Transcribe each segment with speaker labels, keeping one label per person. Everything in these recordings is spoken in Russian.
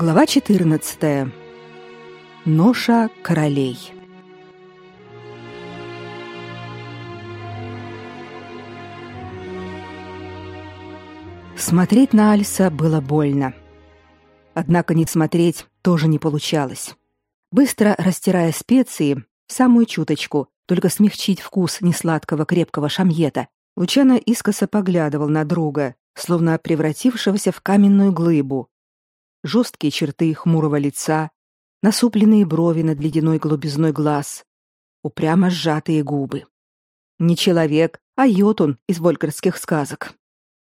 Speaker 1: Глава 14. Ноша королей. Смотреть на Альса было больно. Однако не смотреть тоже не получалось. Быстро растирая специи, самую чуточку, только смягчить вкус несладкого крепкого шамьета, Лучано искоса поглядывал на друга, словно превратившегося в каменную глыбу. Жесткие черты хмурого лица, насупленные брови над ледяной голубизной глаз, упрямо сжатые губы. Не человек, а йотун из волькерских сказок.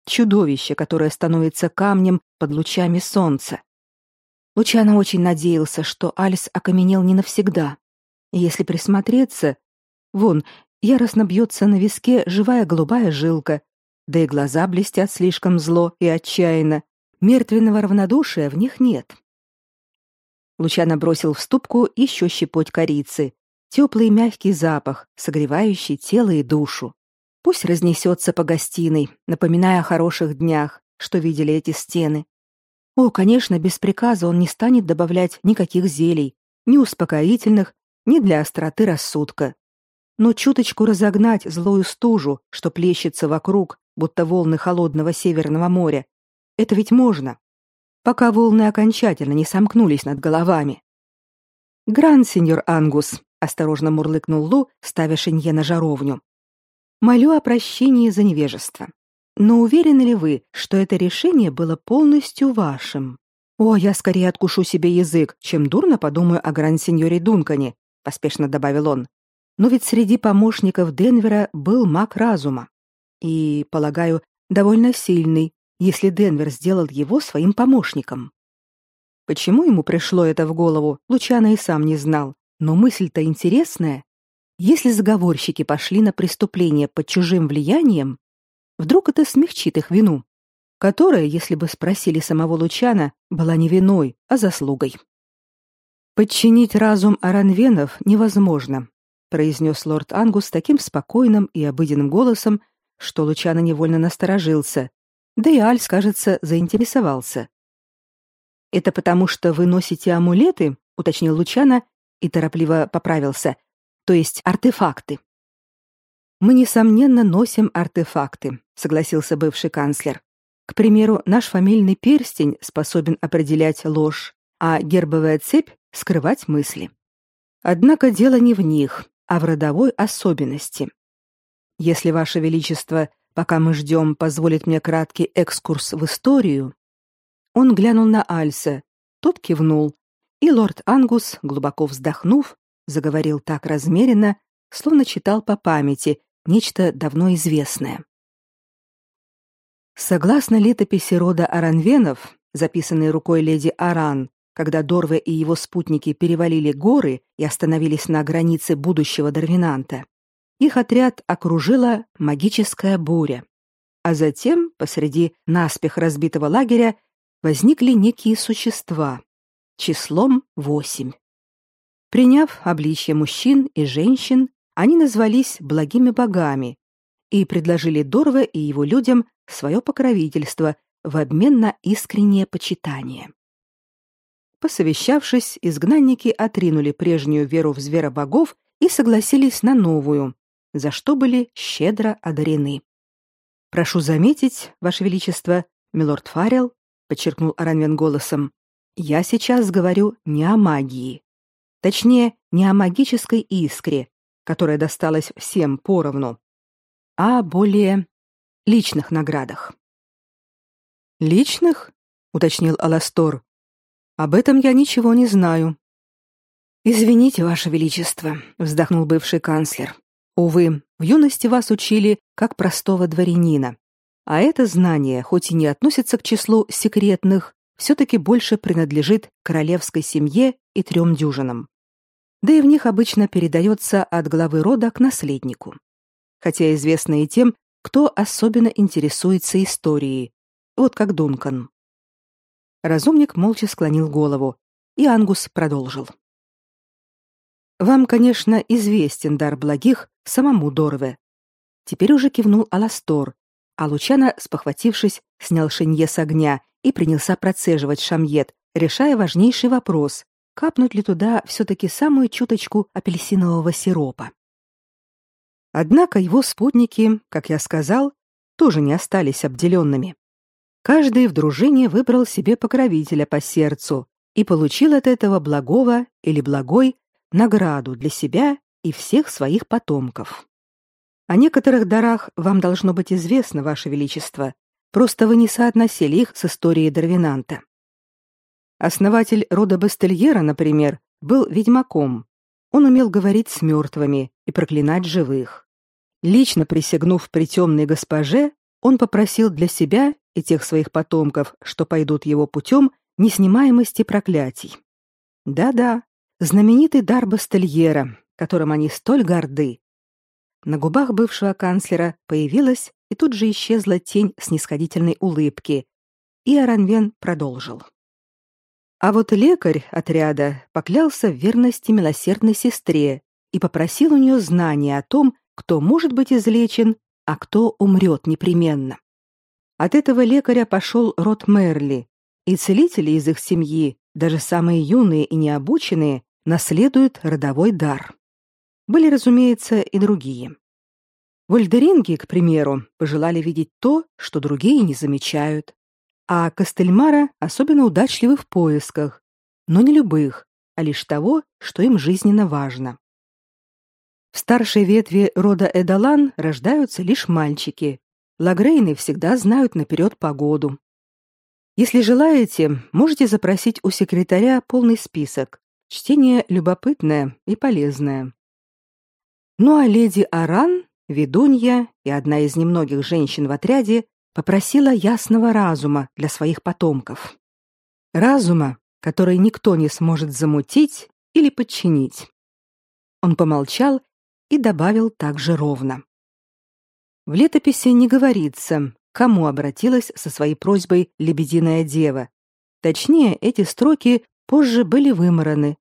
Speaker 1: Чудовище, которое становится камнем под лучами солнца. Лучано очень надеялся, что Альс окаменел не навсегда. Если присмотреться, вон, яростно бьется на виске живая голубая жилка, да и глаза блестят слишком зло и отчаянно. Мертвенного равнодушия в них нет. Лучано бросил в ступку еще щепоть корицы, теплый мягкий запах, согревающий тело и душу. Пусть разнесется по гостиной, напоминая о хороших днях, что видели эти стены. О, конечно, без приказа он не станет добавлять никаких зелий, ни успокоительных, ни для остроты рассудка но чуточку разогнать злую стужу, что плещется вокруг, будто волны холодного северного моря. Это ведь можно, пока волны окончательно не сомкнулись над головами. «Гран, сеньор Ангус», — осторожно мурлыкнул Лу, ставя шинье на жаровню. «Молю о прощении за невежество. Но уверены ли вы, что это решение было полностью вашим? О, я скорее откушу себе язык, чем дурно подумаю о гран-сеньоре Дункане», — поспешно добавил он. Но ведь среди помощников Денвера был маг разума. И, полагаю, довольно сильный, если Денвер сделал его своим помощником. Почему ему пришло это в голову, Лучано и сам не знал. Но мысль-то интересная. Если заговорщики пошли на преступление под чужим влиянием, вдруг это смягчит их вину, которая, если бы спросили самого Лучана, была не виной, а заслугой. Подчинить разум аранвенов невозможно, произнес лорд Ангус таким спокойным и обыденным голосом, что Лучано невольно насторожился. Да и Альс, кажется, заинтересовался. Это потому, что вы носите амулеты, уточнил Лучано и торопливо поправился. То есть артефакты. Мы несомненно носим артефакты, согласился бывший канцлер. К примеру, наш фамильный перстень способен определять ложь, а гербовая цепь скрывать мысли. Однако дело не в них, а в родовой особенности. Если ваше величество, пока мы ждем, позволит мне краткий экскурс в историю. Он глянул на Альса, тот кивнул, и лорд Ангус, глубоко вздохнув, заговорил так размеренно, словно читал по памяти нечто давно известное. Согласно летописи рода Аранвенов, записанной рукой леди Аран, когда Дорве и его спутники перевалили горы и остановились на границе будущего Дарвинанта, их отряд окружила магическая буря. А затем, посреди наспех разбитого лагеря, возникли некие существа, числом восемь. Приняв обличье мужчин и женщин, они назвались благими богами и предложили Дорве и его людям свое покровительство в обмен на искреннее почитание. Посовещавшись, изгнанники отринули прежнюю веру в зверобогов и согласились на новую, за что были щедро одарены. Прошу заметить, ваше величество, милорд Фаррелл, подчеркнул Аранвен голосом. Я сейчас говорю не о магии. Точнее, не о магической искре, которая досталась всем поровну, а о более личных наградах. Личных? уточнил Аластор, об этом я ничего не знаю. Извините, ваше величество, вздохнул бывший канцлер. Увы, в юности вас учили как простого дворянина. А это знание, хоть и не относится к числу секретных, все таки больше принадлежит королевской семье и трем дюжинам. Да и в них обычно передается от главы рода к наследнику. Хотя известно и тем, кто особенно интересуется историей, вот как Дункан. Разумник молча склонил голову, и Ангус продолжил. Вам, конечно, известен дар благих самому Дорве. Теперь уже кивнул Аластор, а Лучано, спохватившись, снял шинье с огня и принялся процеживать шамьет, решая важнейший вопрос: капнуть ли туда все таки самую чуточку апельсинового сиропа. Однако его спутники, как я сказал, тоже не остались обделенными. Каждый в дружине выбрал себе покровителя по сердцу и получил от этого благого или благой награду для себя и всех своих потомков. О некоторых дарах вам должно быть известно, ваше величество, просто вы не соотносили их с историей Дарвинанта. Основатель рода Бастельера, например, был ведьмаком. Он умел говорить с мертвыми и проклинать живых. Лично присягнув при темной госпоже, он попросил для себя и тех своих потомков, что пойдут его путем, неснимаемости проклятий. Да-да, знаменитый дар Бастельера, которым они столь горды. На губах бывшего канцлера появилась и тут же исчезла тень снисходительной улыбки, и Аранвен продолжил. А вот лекарь отряда поклялся в верности милосердной сестре и попросил у нее знания о том, кто может быть излечен, а кто умрет непременно. От этого лекаря пошел род Мерли, и целители из их семьи, даже самые юные и необученные, наследуют родовой дар. Были, разумеется, и другие. Вольдеринги, к примеру, пожелали видеть то, что другие не замечают. А Костельмара особенно удачливы в поисках, но не любых, а лишь того, что им жизненно важно. В старшей ветви рода Эдалан рождаются лишь мальчики. Лагрейны всегда знают наперед погоду. Если желаете, можете запросить у секретаря полный список. Чтение любопытное и полезное. Ну а леди Аран, ведунья и одна из немногих женщин в отряде, попросила ясного разума для своих потомков. Разума, который никто не сможет замутить или подчинить. Он помолчал и добавил также ровно. В летописи не говорится, кому обратилась со своей просьбой лебединая дева. Точнее, эти строки позже были вымораны.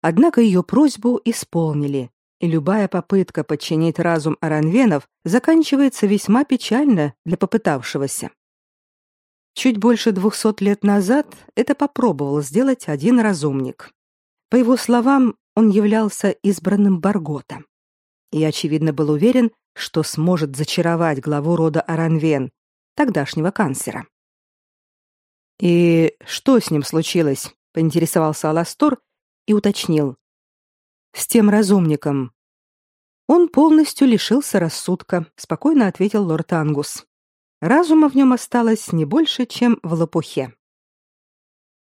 Speaker 1: Однако ее просьбу исполнили, и любая попытка подчинить разум аранвенов заканчивается весьма печально для попытавшегося. Чуть больше двухсот лет назад это попробовал сделать один разумник. По его словам, он являлся избранным Баргота. И, очевидно, был уверен, что сможет зачаровать главу рода Аранвен, тогдашнего канцлера. «И что с ним случилось?» — поинтересовался Аластор и уточнил. С тем разумником. Он полностью лишился рассудка, спокойно ответил лорд Ангус. Разума в нем осталось не больше, чем в лопухе.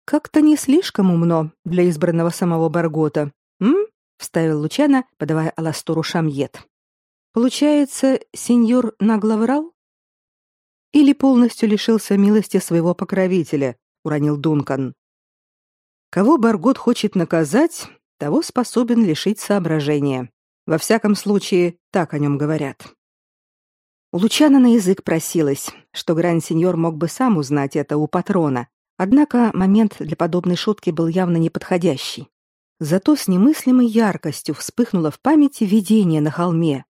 Speaker 1: Как-то не слишком умно для избранного самого Баргота. М? вставил Лучана, подавая Аластору шамьет. Получается, сеньор нагло врал? Или полностью лишился милости своего покровителя, уронил Дункан. Кого Баргот хочет наказать, того способен лишить соображения. Во всяком случае, так о нем говорят. У Лучана на язык просилось, что гранд-сеньор мог бы сам узнать это у патрона, однако момент для подобной шутки был явно неподходящий. Зато с немыслимой яркостью вспыхнуло в памяти видение на холме.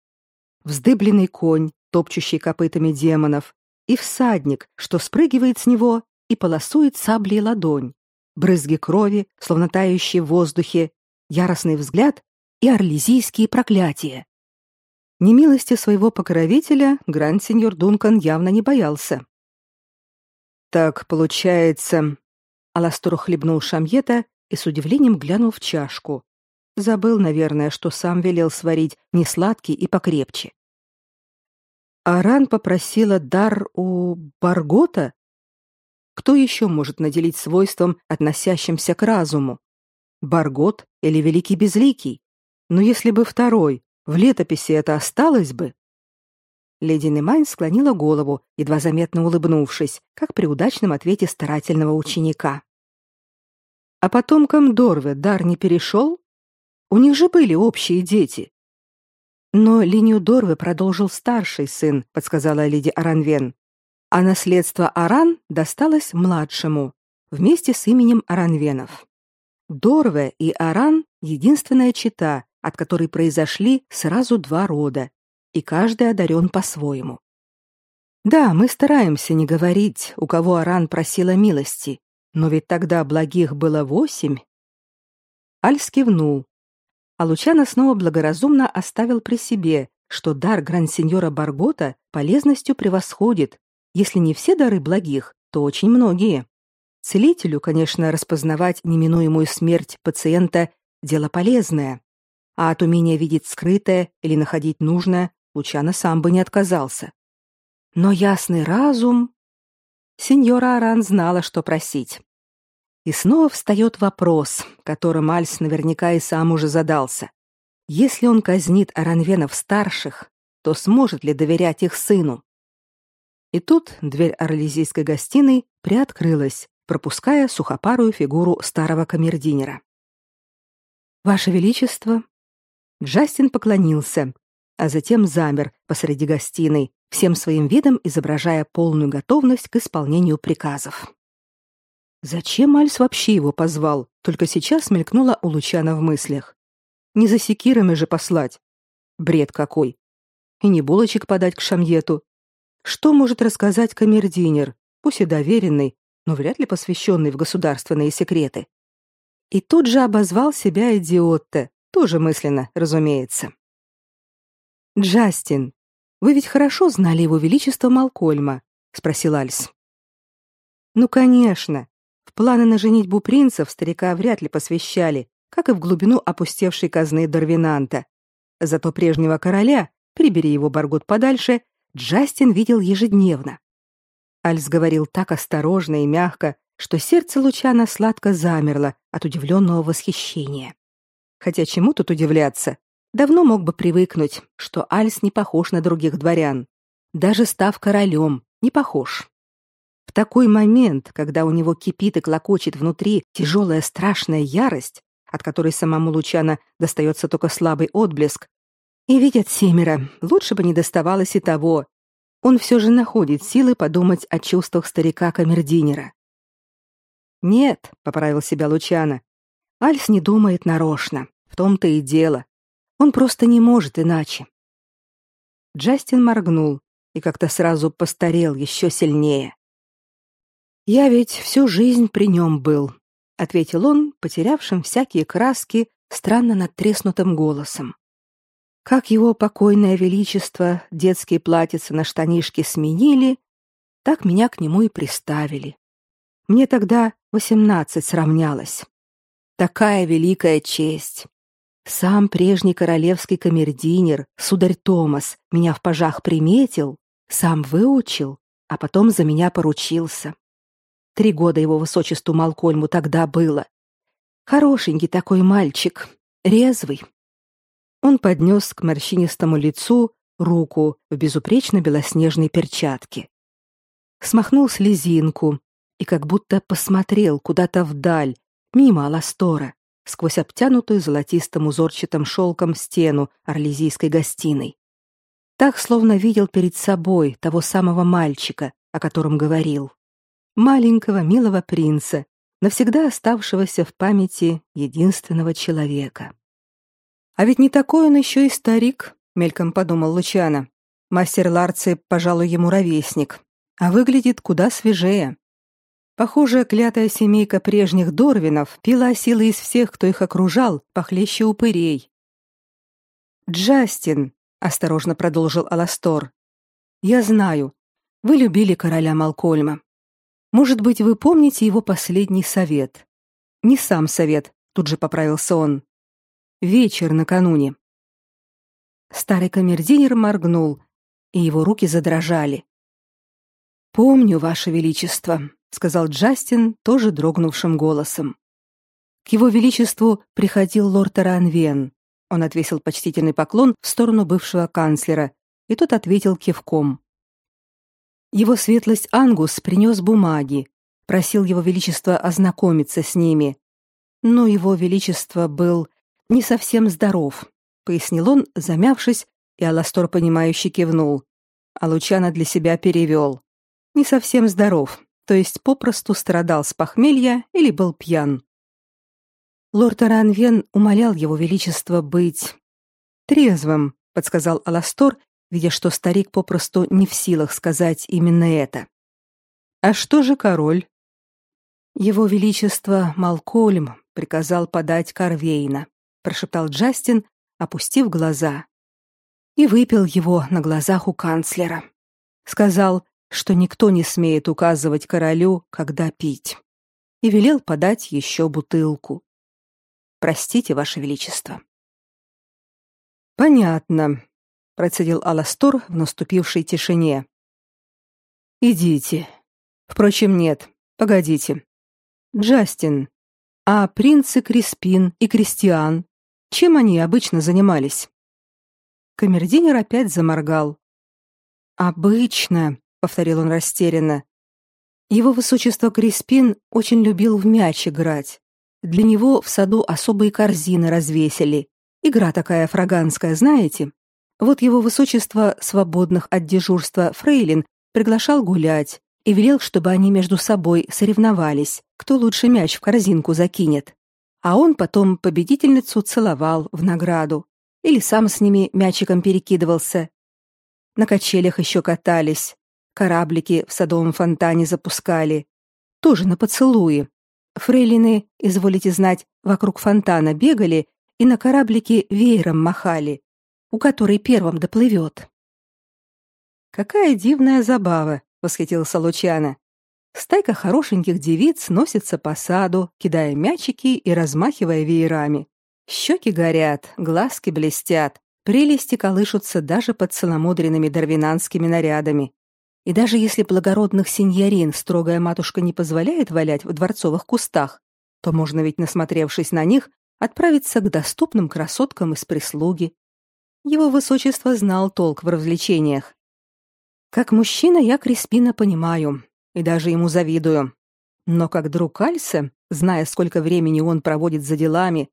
Speaker 1: Вздыбленный конь, топчущий копытами демонов, и всадник, что спрыгивает с него и полосует саблей ладонь. Брызги крови, словно тающие в воздухе, яростный взгляд и орлезийские проклятия. Немилости своего покровителя гранд-сеньор Дункан явно не боялся. «Так, получается...» Аластор хлебнул шамьета и с удивлением глянул в чашку. Забыл, наверное, что сам велел сварить не сладкий и покрепче. Аран попросила дар у Баргота? Кто еще может наделить свойством, относящимся к разуму? Баргот или Великий Безликий. Но если бы второй, в летописи это осталось бы. Леди Немайн склонила голову, едва заметно улыбнувшись, как при удачном ответе старательного ученика. А потомкам Дорве дар не перешел? У них же были общие дети. Но линию Дорве продолжил старший сын, подсказала леди Аранвен. А наследство Аран досталось младшему, вместе с именем Аранвенов. Дорве и Аран — единственная чета, от которой произошли сразу два рода, и каждый одарен по-своему. Да, мы стараемся не говорить, у кого Аран просила милости, Но ведь тогда благих было восемь. Альс кивнул, а Лучано снова благоразумно оставил при себе, что дар гранд-сеньора Баргота полезностью превосходит, если не все дары благих, то очень многие. Целителю, конечно, распознавать неминуемую смерть пациента – дело полезное, а от умения видеть скрытое или находить нужное Лучано сам бы не отказался. Но ясный разум... Сеньора Аран знала, что просить. И снова встает вопрос, которым Альс наверняка и сам уже задался. Если он казнит Аранвенов-старших, то сможет ли доверять их сыну? И тут дверь орлезийской гостиной приоткрылась, пропуская сухопарую фигуру старого камердинера. «Ваше Величество!» Джастин поклонился, а затем замер посреди гостиной, всем своим видом изображая полную готовность к исполнению приказов. Зачем Альс вообще его позвал? Только сейчас мелькнуло у Лучана в мыслях. Не за секирами же послать. Бред какой. И не булочек подать к Шамьету. Что может рассказать камердинер, пусть и доверенный, но вряд ли посвященный в государственные секреты? И тут же обозвал себя идиотта, тоже мысленно, разумеется. «Джастин, вы ведь хорошо знали его величество Малкольма?» — спросил Альс. «Ну, конечно. В планы на женитьбу принцев старика вряд ли посвящали, как и в глубину опустевшей казны Дарвинанта. Зато прежнего короля, прибери его Баргот подальше, Джастин видел ежедневно. Альс говорил так осторожно и мягко, что сердце Лучана сладко замерло от удивленного восхищения. Хотя чему тут удивляться? Давно мог бы привыкнуть, что Альс не похож на других дворян. Даже став королем, не похож. В такой момент, когда у него кипит и клокочет внутри тяжелая страшная ярость, от которой самому Лучана достается только слабый отблеск, и видят семеро, лучше бы не доставалось и того. Он все же находит силы подумать о чувствах старика Камердинера. «Нет», — поправил себя Лучана, — «Альс не думает нарочно, в том-то и дело. Он просто не может иначе». Джастин моргнул и как-то сразу постарел еще сильнее. Я ведь всю жизнь при нем был, ответил он, потерявшим всякие краски, странно надтреснутым голосом. Как его покойное величество детские платьица на штанишки сменили, так меня к нему и приставили. Мне тогда восемнадцать сравнялось. Такая великая честь. Сам прежний королевский камердинер, сударь Томас, меня в пажах приметил, сам выучил, а потом за меня поручился. Три года его высочеству Малкольму тогда было. Хорошенький такой мальчик, резвый. Он поднес к морщинистому лицу руку в безупречно белоснежной перчатке. Смахнул слезинку и как будто посмотрел куда-то вдаль, мимо Аластора, сквозь обтянутую золотистым узорчатым шелком стену орлезийской гостиной. Так, словно видел перед собой того самого мальчика, о котором говорил маленького милого принца, навсегда оставшегося в памяти единственного человека. А ведь не такой он еще и старик, мельком подумал Лучано. Мастер Ларци, пожалуй, ему ровесник, а выглядит куда свежее. Похоже, клятая семейка прежних Дорвинов пила силы из всех, кто их окружал, похлеще упырей. «Джастин», — осторожно продолжил Аластор, — «я знаю, вы любили короля Малкольма. Может быть, вы помните его последний совет? Не сам совет, тут же поправился он. Вечер накануне. Старый камердинер моргнул, и его руки задрожали. Помню, ваше величество, сказал Джастин тоже дрогнувшим голосом. К его величеству приходил лорд Ранвен. Он отвесил почтительный поклон в сторону бывшего канцлера, и тот ответил кивком. Его светлость Ангус принес бумаги, просил его величество ознакомиться с ними. Но его величество был не совсем здоров, пояснил он, замявшись, и Аластор понимающе кивнул. А Лучано для себя перевел. Не совсем здоров, то есть попросту страдал с похмелья или был пьян. Лорд Аранвен умолял его величество быть трезвым, подсказал Аластор видя, что старик попросту не в силах сказать именно это. А что же король? Его величество Малкольм приказал подать Карвейна, прошептал Джастин, опустив глаза. И выпил его на глазах у канцлера. Сказал, что никто не смеет указывать королю, когда пить. И велел подать еще бутылку. Простите, ваше величество. Понятно, процедил Аластор в наступившей тишине. Идите. Впрочем, нет. Погодите. Джастин, а принцы Криспин и Кристиан, чем они обычно занимались? Камердинер опять заморгал. Обычно, повторил он растерянно. Его высочество Криспин очень любил в мяч играть. Для него в саду особые корзины развесили. Игра такая фраганская, знаете? Вот его высочество свободных от дежурства фрейлин приглашал гулять, и велел, чтобы они между собой соревновались, кто лучше мяч в корзинку закинет. А он потом победительницу целовал в награду или сам с ними мячиком перекидывался. На качелях еще катались, кораблики в садовом фонтане запускали, тоже на поцелуи. Фрейлины, изволите знать, вокруг фонтана бегали и на кораблике веером махали, у которой первым доплывет. Какая дивная забава, восхитился Лучано. Стайка хорошеньких девиц носится по саду, кидая мячики и размахивая веерами. Щеки горят, глазки блестят, прелести колышутся даже под целомудренными дарвинанскими нарядами. И даже если благородных сеньорин строгая матушка не позволяет валять в дворцовых кустах, то можно ведь, насмотревшись на них, отправиться к доступным красоткам из прислуги. Его высочество знал толк в развлечениях как мужчина я Криспина понимаю и даже ему завидую. Но как друг Альса, зная, сколько времени он проводит за делами,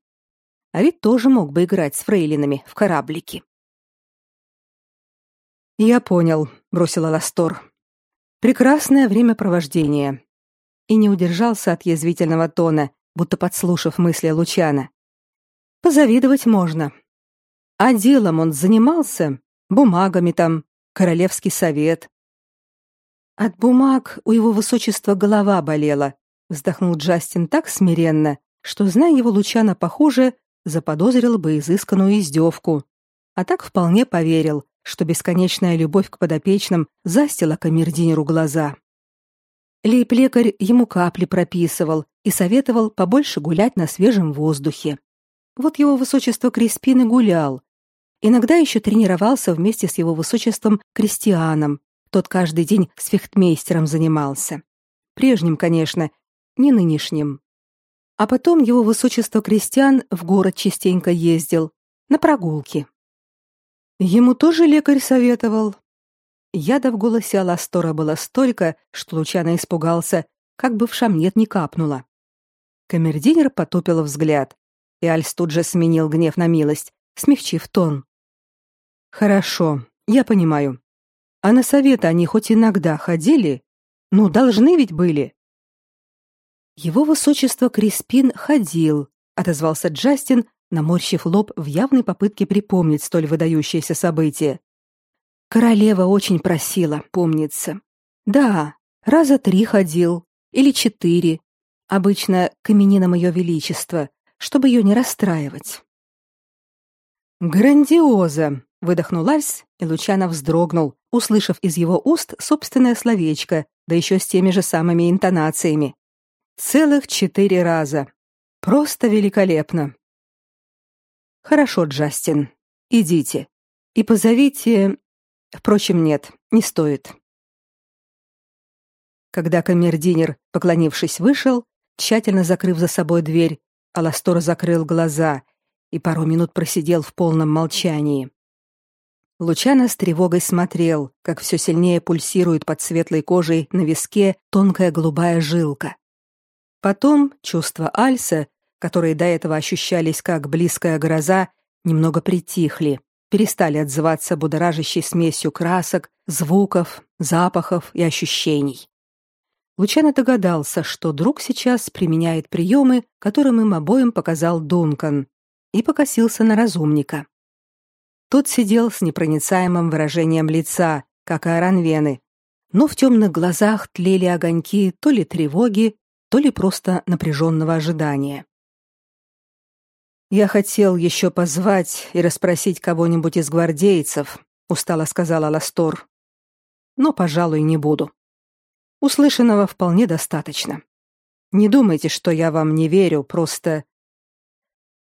Speaker 1: а ведь тоже мог бы играть с фрейлинами в кораблики. Я понял, бросила Ластор. Прекрасное времяпровождение. И не удержался от язвительного тона, будто подслушав мысли Лучана. Позавидовать можно. А делом он занимался, бумагами там, Королевский совет. От бумаг у его высочества голова болела, вздохнул Джастин так смиренно, что, зная его Лучана похоже, заподозрил бы изысканную издевку. А так вполне поверил, что бесконечная любовь к подопечным застила камердинеру глаза. Лейб-лекарь ему капли прописывал и советовал побольше гулять на свежем воздухе. Вот его высочество Криспин и гулял, Иногда еще тренировался вместе с его высочеством Кристианом. Тот каждый день с фехтмейстером занимался. Прежним, конечно, не нынешним. А потом его высочество Кристиан в город частенько ездил на прогулки. Ему тоже лекарь советовал. Яда в голосе Аластора было столько, что Лучано испугался, как бы в шамнет не капнуло. Камердинер потупил взгляд, и Альс тут же сменил гнев на милость, смягчив тон. Хорошо, я понимаю. А на совет они хоть иногда ходили? Ну, должны ведь были. Его высочество Криспин ходил, отозвался Джастин, наморщив лоб в явной попытке припомнить столь выдающееся событие. Королева очень просила, помнится. Да, раза три ходил или четыре, обычно к именинам ее величества, чтобы ее не расстраивать. Грандиоза, выдохнул Альс, и Лучано вздрогнул, услышав из его уст собственное словечко, да еще с теми же самыми интонациями. Целых четыре раза. Просто великолепно. Хорошо, Джастин. Идите и позовите, впрочем, нет, не стоит. Когда камердинер, поклонившись, вышел, тщательно закрыв за собой дверь, Аластор закрыл глаза и пару минут просидел в полном молчании. Лучано с тревогой смотрел, как все сильнее пульсирует под светлой кожей на виске тонкая голубая жилка. Потом чувства Альса, которые до этого ощущались как близкая гроза, немного притихли, перестали отзываться будоражащей смесью красок, звуков, запахов и ощущений. Лучано догадался, что друг сейчас применяет приемы, которым им обоим показал Дункан, и покосился на разумника. Тот сидел с непроницаемым выражением лица, как и Аранвены, но в темных глазах тлели огоньки то ли тревоги, то ли просто напряженного ожидания. Я хотел еще позвать и расспросить кого-нибудь из гвардейцев, устало сказала Ластор. Но, пожалуй, не буду. Услышанного вполне достаточно. Не думайте, что я вам не верю, просто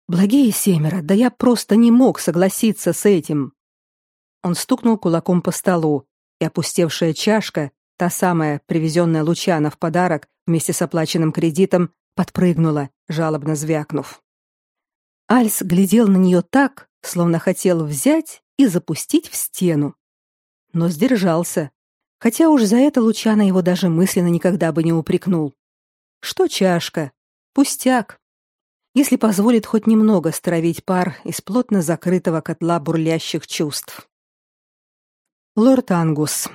Speaker 1: Благие семеро, да я просто не мог согласиться с этим. Он стукнул кулаком по столу, и опустевшая чашка, та самая, привезенная Лучана в подарок вместе с оплаченным кредитом, подпрыгнула, жалобно звякнув. Альс глядел на нее так, словно хотел взять и запустить в стену. Но сдержался, хотя уж за это Лучана его даже мысленно никогда бы не упрекнул. Что чашка? Пустяк если позволит хоть немного стравить пар из плотно закрытого котла бурлящих чувств. Лорд Ангус,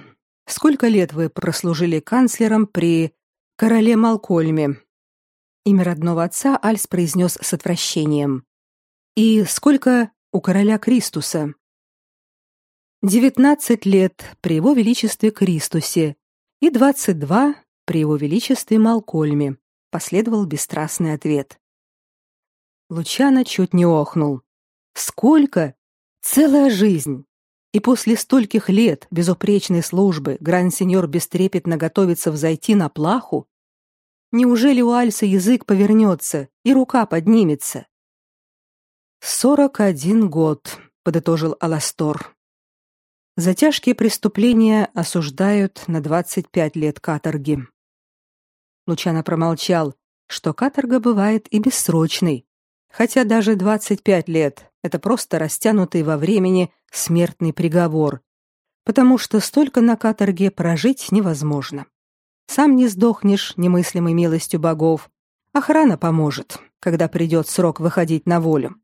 Speaker 1: сколько лет вы прослужили канцлером при короле Малкольме? Имя родного отца Альс произнес с отвращением. И сколько у короля Кристуса? Девятнадцать лет при его величестве Кристусе и двадцать два при его величестве Малкольме, последовал бесстрастный ответ. Лучано чуть не охнул. Сколько? Целая жизнь. И после стольких лет безупречной службы гранд-сеньор бестрепетно готовится взойти на плаху? Неужели у Альса язык повернется и рука поднимется? «Сорок один год», — подытожил Аластор. За тяжкие преступления осуждают на двадцать пять лет каторги. Лучано промолчал, что каторга бывает и бессрочной, Хотя даже 25 лет это просто растянутый во времени смертный приговор, потому что столько на каторге прожить невозможно. Сам не сдохнешь немыслимой милостью богов. Охрана поможет, когда придет срок выходить на волю.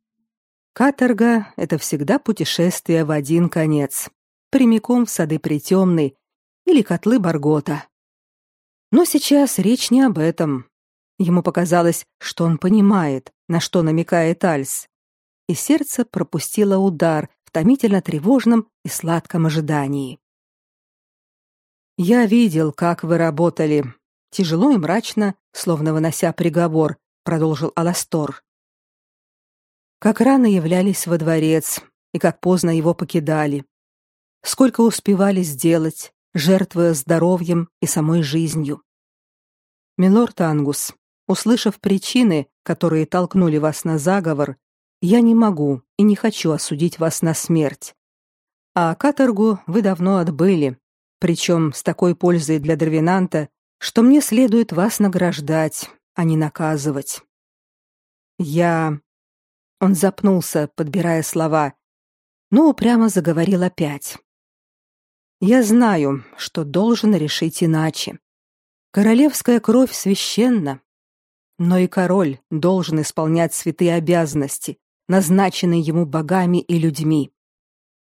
Speaker 1: Каторга это всегда путешествие в один конец, прямиком в сады Притемной или котлы Баргота. Но сейчас речь не об этом. Ему показалось, что он понимает, на что намекает Альс, и сердце пропустило удар в томительно тревожном и сладком ожидании. Я видел, как вы работали, тяжело и мрачно, словно вынося приговор, продолжил Аластор. Как рано являлись во дворец и как поздно его покидали. Сколько успевали сделать, жертвуя здоровьем и самой жизнью. Милорд Ангус, Услышав причины, которые толкнули вас на заговор, я не могу и не хочу осудить вас на смерть. А каторгу вы давно отбыли, причем с такой пользой для Дервинанта, что мне следует вас награждать, а не наказывать. Я Он запнулся, подбирая слова, но упрямо заговорил опять. Я знаю, что должен решить иначе. Королевская кровь священна, но и король должен исполнять святые обязанности, назначенные ему богами и людьми.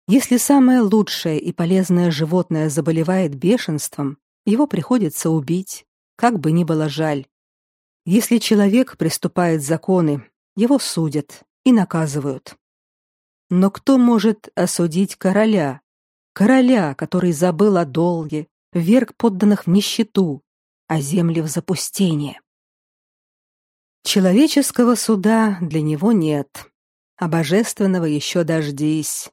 Speaker 1: Если самое лучшее и полезное животное заболевает бешенством, его приходится убить, как бы ни было жаль. Если человек приступает законы, его судят и наказывают. Но кто может осудить короля? Короля, который забыл о долге, вверг подданных в нищету, а земли в запустение. Человеческого суда для него нет, а божественного еще дождись.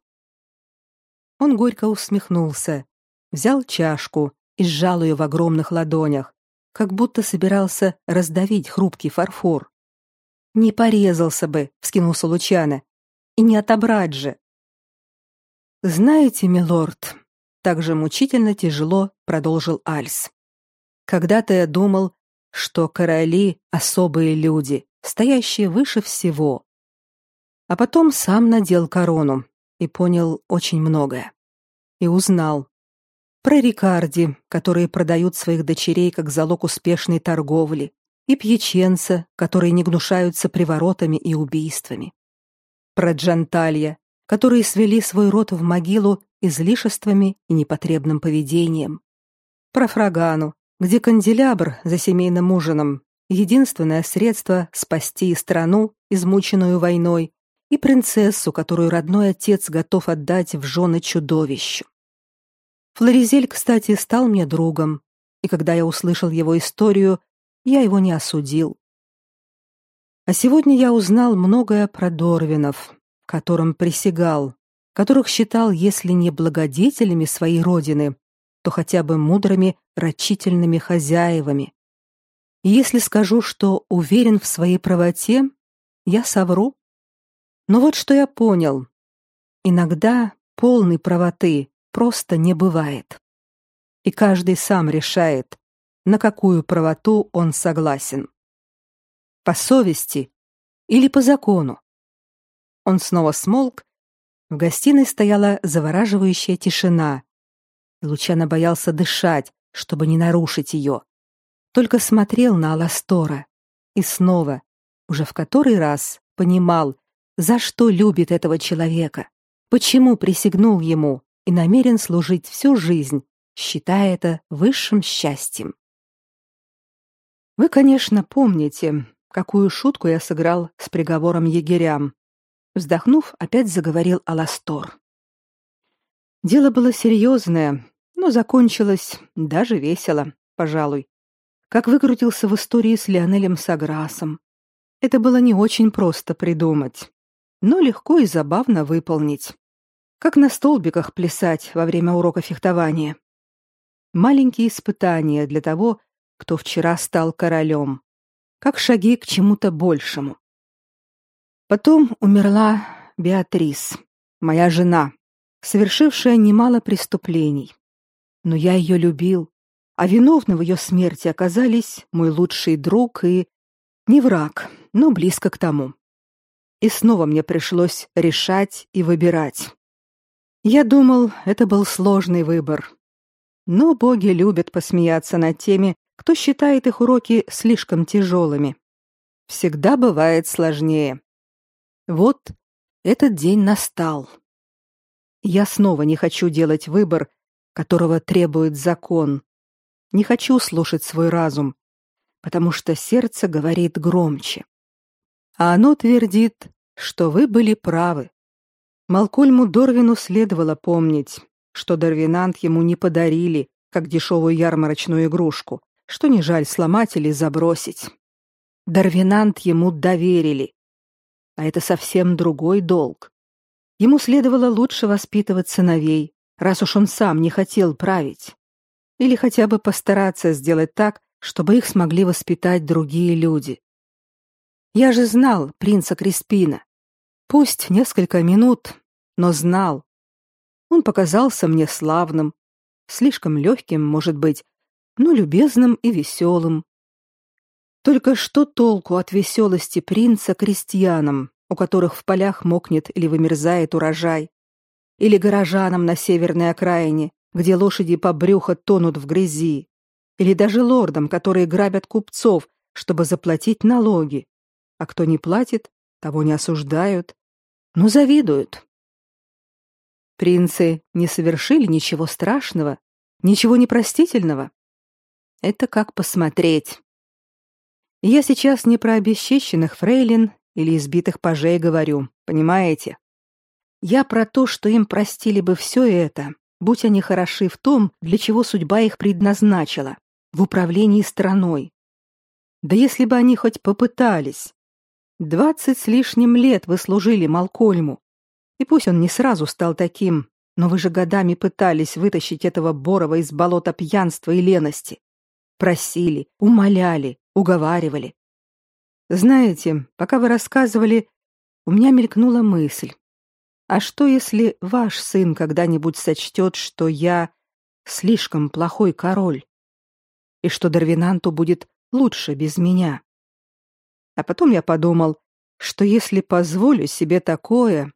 Speaker 1: Он горько усмехнулся, взял чашку и сжал ее в огромных ладонях, как будто собирался раздавить хрупкий фарфор. Не порезался бы, вскинулся Лучано, и не отобрать же. Знаете, милорд, так же мучительно тяжело продолжил Альс. Когда-то я думал, что короли особые люди, стоящие выше всего. А потом сам надел корону и понял очень многое. И узнал про Рикарди, которые продают своих дочерей как залог успешной торговли, и пьяченца, которые не гнушаются приворотами и убийствами. Про Джанталья, которые свели свой род в могилу излишествами и непотребным поведением. Про Фрагану, где канделябр за семейным ужином единственное средство спасти страну, измученную войной, и принцессу, которую родной отец готов отдать в жены чудовищу. Флоризель, кстати, стал мне другом, и когда я услышал его историю, я его не осудил. А сегодня я узнал многое про Дорвинов, которым присягал, которых считал, если не благодетелями своей родины, то хотя бы мудрыми, рачительными хозяевами. И если скажу, что уверен в своей правоте, я совру. Но вот что я понял. Иногда полной правоты просто не бывает. И каждый сам решает, на какую правоту он согласен. По совести или по закону? Он снова смолк. В гостиной стояла завораживающая тишина. Лучано боялся дышать, чтобы не нарушить ее. Только смотрел на Аластора и снова, уже в который раз, понимал, за что любит этого человека, почему присягнул ему и намерен служить всю жизнь, считая это высшим счастьем. Вы, конечно, помните, какую шутку я сыграл с приговором егерям. Вздохнув, опять заговорил Аластор. Дело было серьезное, но закончилось даже весело, пожалуй. Как выкрутился в истории с Леонелем Саграсом. Это было не очень просто придумать, но легко и забавно выполнить. Как на столбиках плясать во время урока фехтования. Маленькие испытания для того, кто вчера стал королем как шаги к чему-то большему. Потом умерла Беатрис, моя жена, совершившая немало преступлений. Но я ее любил, а виновны в ее смерти оказались мой лучший друг и не враг, но близко к тому. И снова мне пришлось решать и выбирать. Я думал, это был сложный выбор. Но боги любят посмеяться над теми, кто считает их уроки слишком тяжелыми. Всегда бывает сложнее. Вот этот день настал. Я снова не хочу делать выбор, которого требует закон. Не хочу слушать свой разум, потому что сердце говорит громче. А оно твердит, что вы были правы. Малкольму Дорвину следовало помнить, что Дарвинант ему не подарили, как дешевую ярмарочную игрушку, что не жаль сломать или забросить. Дарвинант ему доверили. А это совсем другой долг. Ему следовало лучше воспитывать сыновей, раз уж он сам не хотел править. Или хотя бы постараться сделать так, чтобы их смогли воспитать другие люди. Я же знал принца Криспина. Пусть несколько минут, но знал. Он показался мне славным, слишком легким, может быть, но любезным и веселым. Только что толку от веселости принца крестьянам, у которых в полях мокнет или вымерзает урожай, или горожанам на северной окраине, где лошади по брюхо тонут в грязи, или даже лордам, которые грабят купцов, чтобы заплатить налоги, а кто не платит, того не осуждают, но завидуют. Принцы не совершили ничего страшного, ничего непростительного. Это как посмотреть. Я сейчас не про обесчищенных фрейлин или избитых пажей говорю, понимаете? Я про то, что им простили бы все это, будь они хороши в том, для чего судьба их предназначила, в управлении страной. Да если бы они хоть попытались. Двадцать с лишним лет вы служили Малкольму. И пусть он не сразу стал таким, но вы же годами пытались вытащить этого Борова из болота пьянства и лености просили, умоляли, уговаривали. Знаете, пока вы рассказывали, у меня мелькнула мысль. А что, если ваш сын когда-нибудь сочтет, что я слишком плохой король, и что Дарвинанту будет лучше без меня? А потом я подумал, что если позволю себе такое,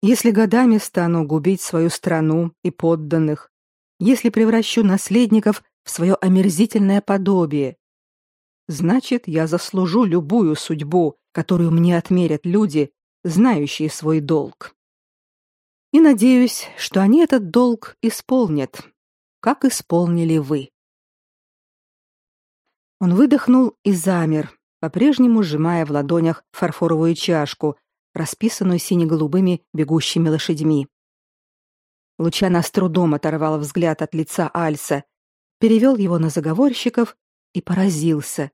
Speaker 1: если годами стану губить свою страну и подданных, если превращу наследников в свое омерзительное подобие. Значит, я заслужу любую судьбу, которую мне отмерят люди, знающие свой долг. И надеюсь, что они этот долг исполнят, как исполнили вы. Он выдохнул и замер, по-прежнему сжимая в ладонях фарфоровую чашку, расписанную сине-голубыми бегущими лошадьми. Лучано с трудом оторвал взгляд от лица Альса перевел его на заговорщиков и поразился.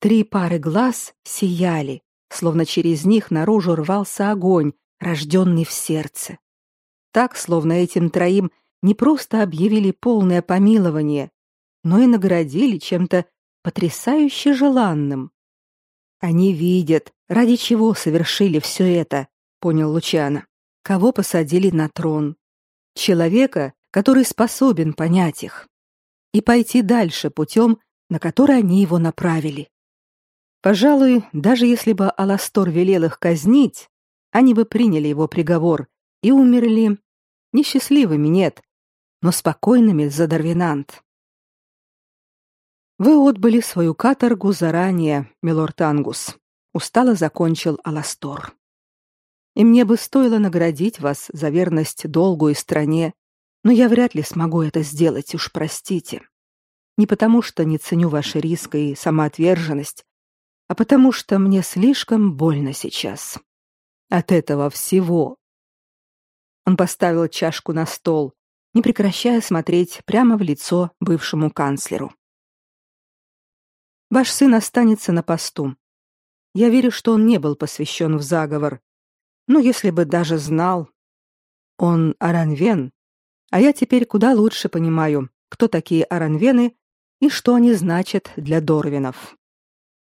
Speaker 1: Три пары глаз сияли, словно через них наружу рвался огонь, рожденный в сердце. Так, словно этим троим не просто объявили полное помилование, но и наградили чем-то потрясающе желанным. Они видят, ради чего совершили все это, понял Лучано. Кого посадили на трон? Человека, который способен понять их и пойти дальше путем, на который они его направили. Пожалуй, даже если бы Аластор велел их казнить, они бы приняли его приговор и умерли несчастливыми, нет, но спокойными за Дарвинант. Вы отбыли свою каторгу заранее, милорд Ангус, устало закончил Аластор. И мне бы стоило наградить вас за верность долгу и стране, но я вряд ли смогу это сделать, уж простите. Не потому, что не ценю ваши риски и самоотверженность, а потому что мне слишком больно сейчас. От этого всего. Он поставил чашку на стол, не прекращая смотреть прямо в лицо бывшему канцлеру. Ваш сын останется на посту. Я верю, что он не был посвящен в заговор. Но если бы даже знал, он аранвен, а я теперь куда лучше понимаю, кто такие аранвены и что они значат для дорвинов.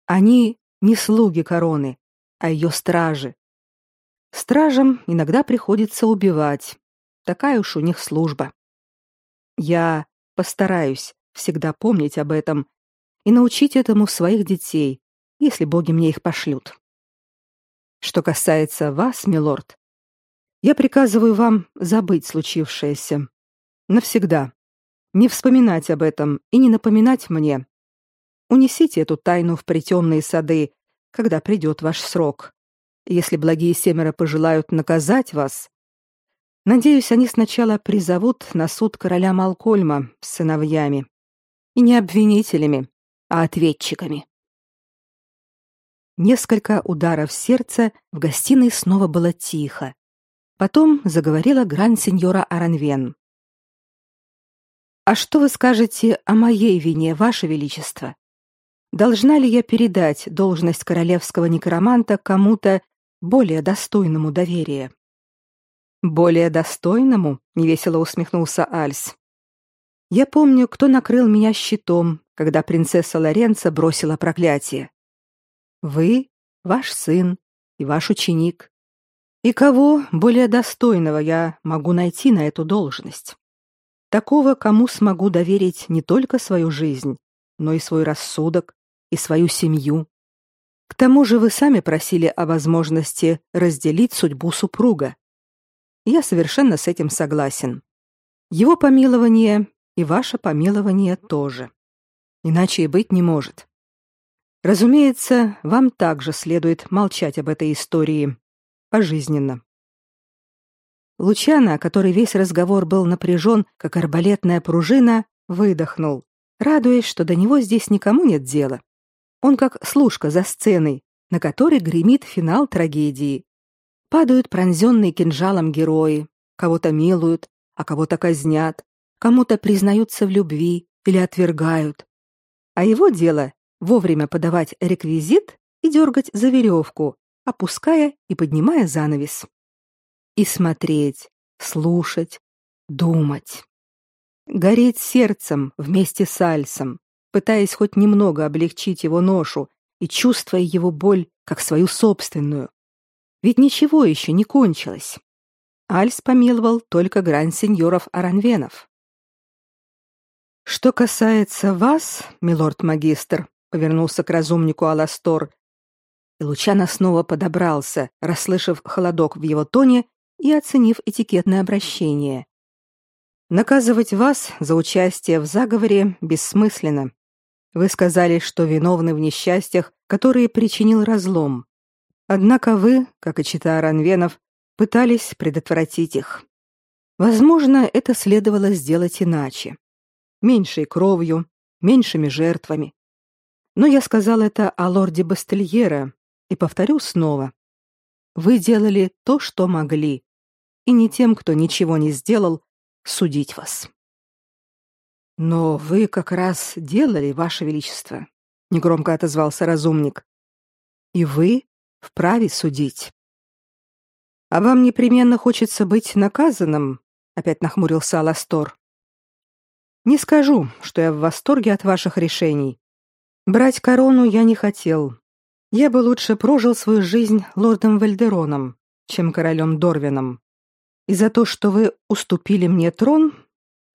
Speaker 1: Они не слуги короны, а ее стражи. Стражам иногда приходится убивать. Такая уж у них служба. Я постараюсь всегда помнить об этом и научить этому своих детей, если боги мне их пошлют. Что касается вас, милорд, я приказываю вам забыть случившееся. Навсегда. Не вспоминать об этом и не напоминать мне. Унесите эту тайну в притемные сады, когда придет ваш срок. Если благие семеро пожелают наказать вас, надеюсь, они сначала призовут на суд короля Малкольма с сыновьями. И не обвинителями, а ответчиками. Несколько ударов сердца в гостиной снова было тихо. Потом заговорила гранд-сеньора Аранвен. «А что вы скажете о моей вине, ваше величество? Должна ли я передать должность королевского некроманта кому-то более достойному доверия?» «Более достойному?» — невесело усмехнулся Альс. «Я помню, кто накрыл меня щитом, когда принцесса Лоренца бросила проклятие. Вы, ваш сын и ваш ученик. И кого более достойного я могу найти на эту должность? Такого, кому смогу доверить не только свою жизнь, но и свой рассудок и свою семью. К тому же вы сами просили о возможности разделить судьбу супруга. Я совершенно с этим согласен. Его помилование и ваше помилование тоже. Иначе и быть не может. Разумеется, вам также следует молчать об этой истории пожизненно. Лучано, который весь разговор был напряжен, как арбалетная пружина, выдохнул, радуясь, что до него здесь никому нет дела. Он как служка за сценой, на которой гремит финал трагедии. Падают пронзенные кинжалом герои, кого-то милуют, а кого-то казнят, кому-то признаются в любви или отвергают, а его дело вовремя подавать реквизит и дергать за веревку, опуская и поднимая занавес. И смотреть, слушать, думать. Гореть сердцем вместе с Альсом, пытаясь хоть немного облегчить его ношу и чувствуя его боль как свою собственную. Ведь ничего еще не кончилось. Альс помиловал только грань-сеньоров Аранвенов. Что касается вас, милорд-магистр, повернулся к разумнику Аластор. И Лучано снова подобрался, расслышав холодок в его тоне и оценив этикетное обращение. Наказывать вас за участие в заговоре бессмысленно. Вы сказали, что виновны в несчастьях, которые причинил разлом. Однако вы, как и чита Ранвенов, пытались предотвратить их. Возможно, это следовало сделать иначе меньшей кровью, меньшими жертвами. Но я сказал это о лорде Бастельера и повторю снова. Вы делали то, что могли, и не тем, кто ничего не сделал, судить вас. Но вы как раз делали, ваше величество. негромко отозвался разумник. И вы вправе судить. А вам непременно хочется быть наказанным, опять нахмурился Аластор. Не скажу, что я в восторге от ваших решений. Брать корону я не хотел. Я бы лучше прожил свою жизнь лордом Вальдероном, чем королем Дорвином. И за то, что вы уступили мне трон,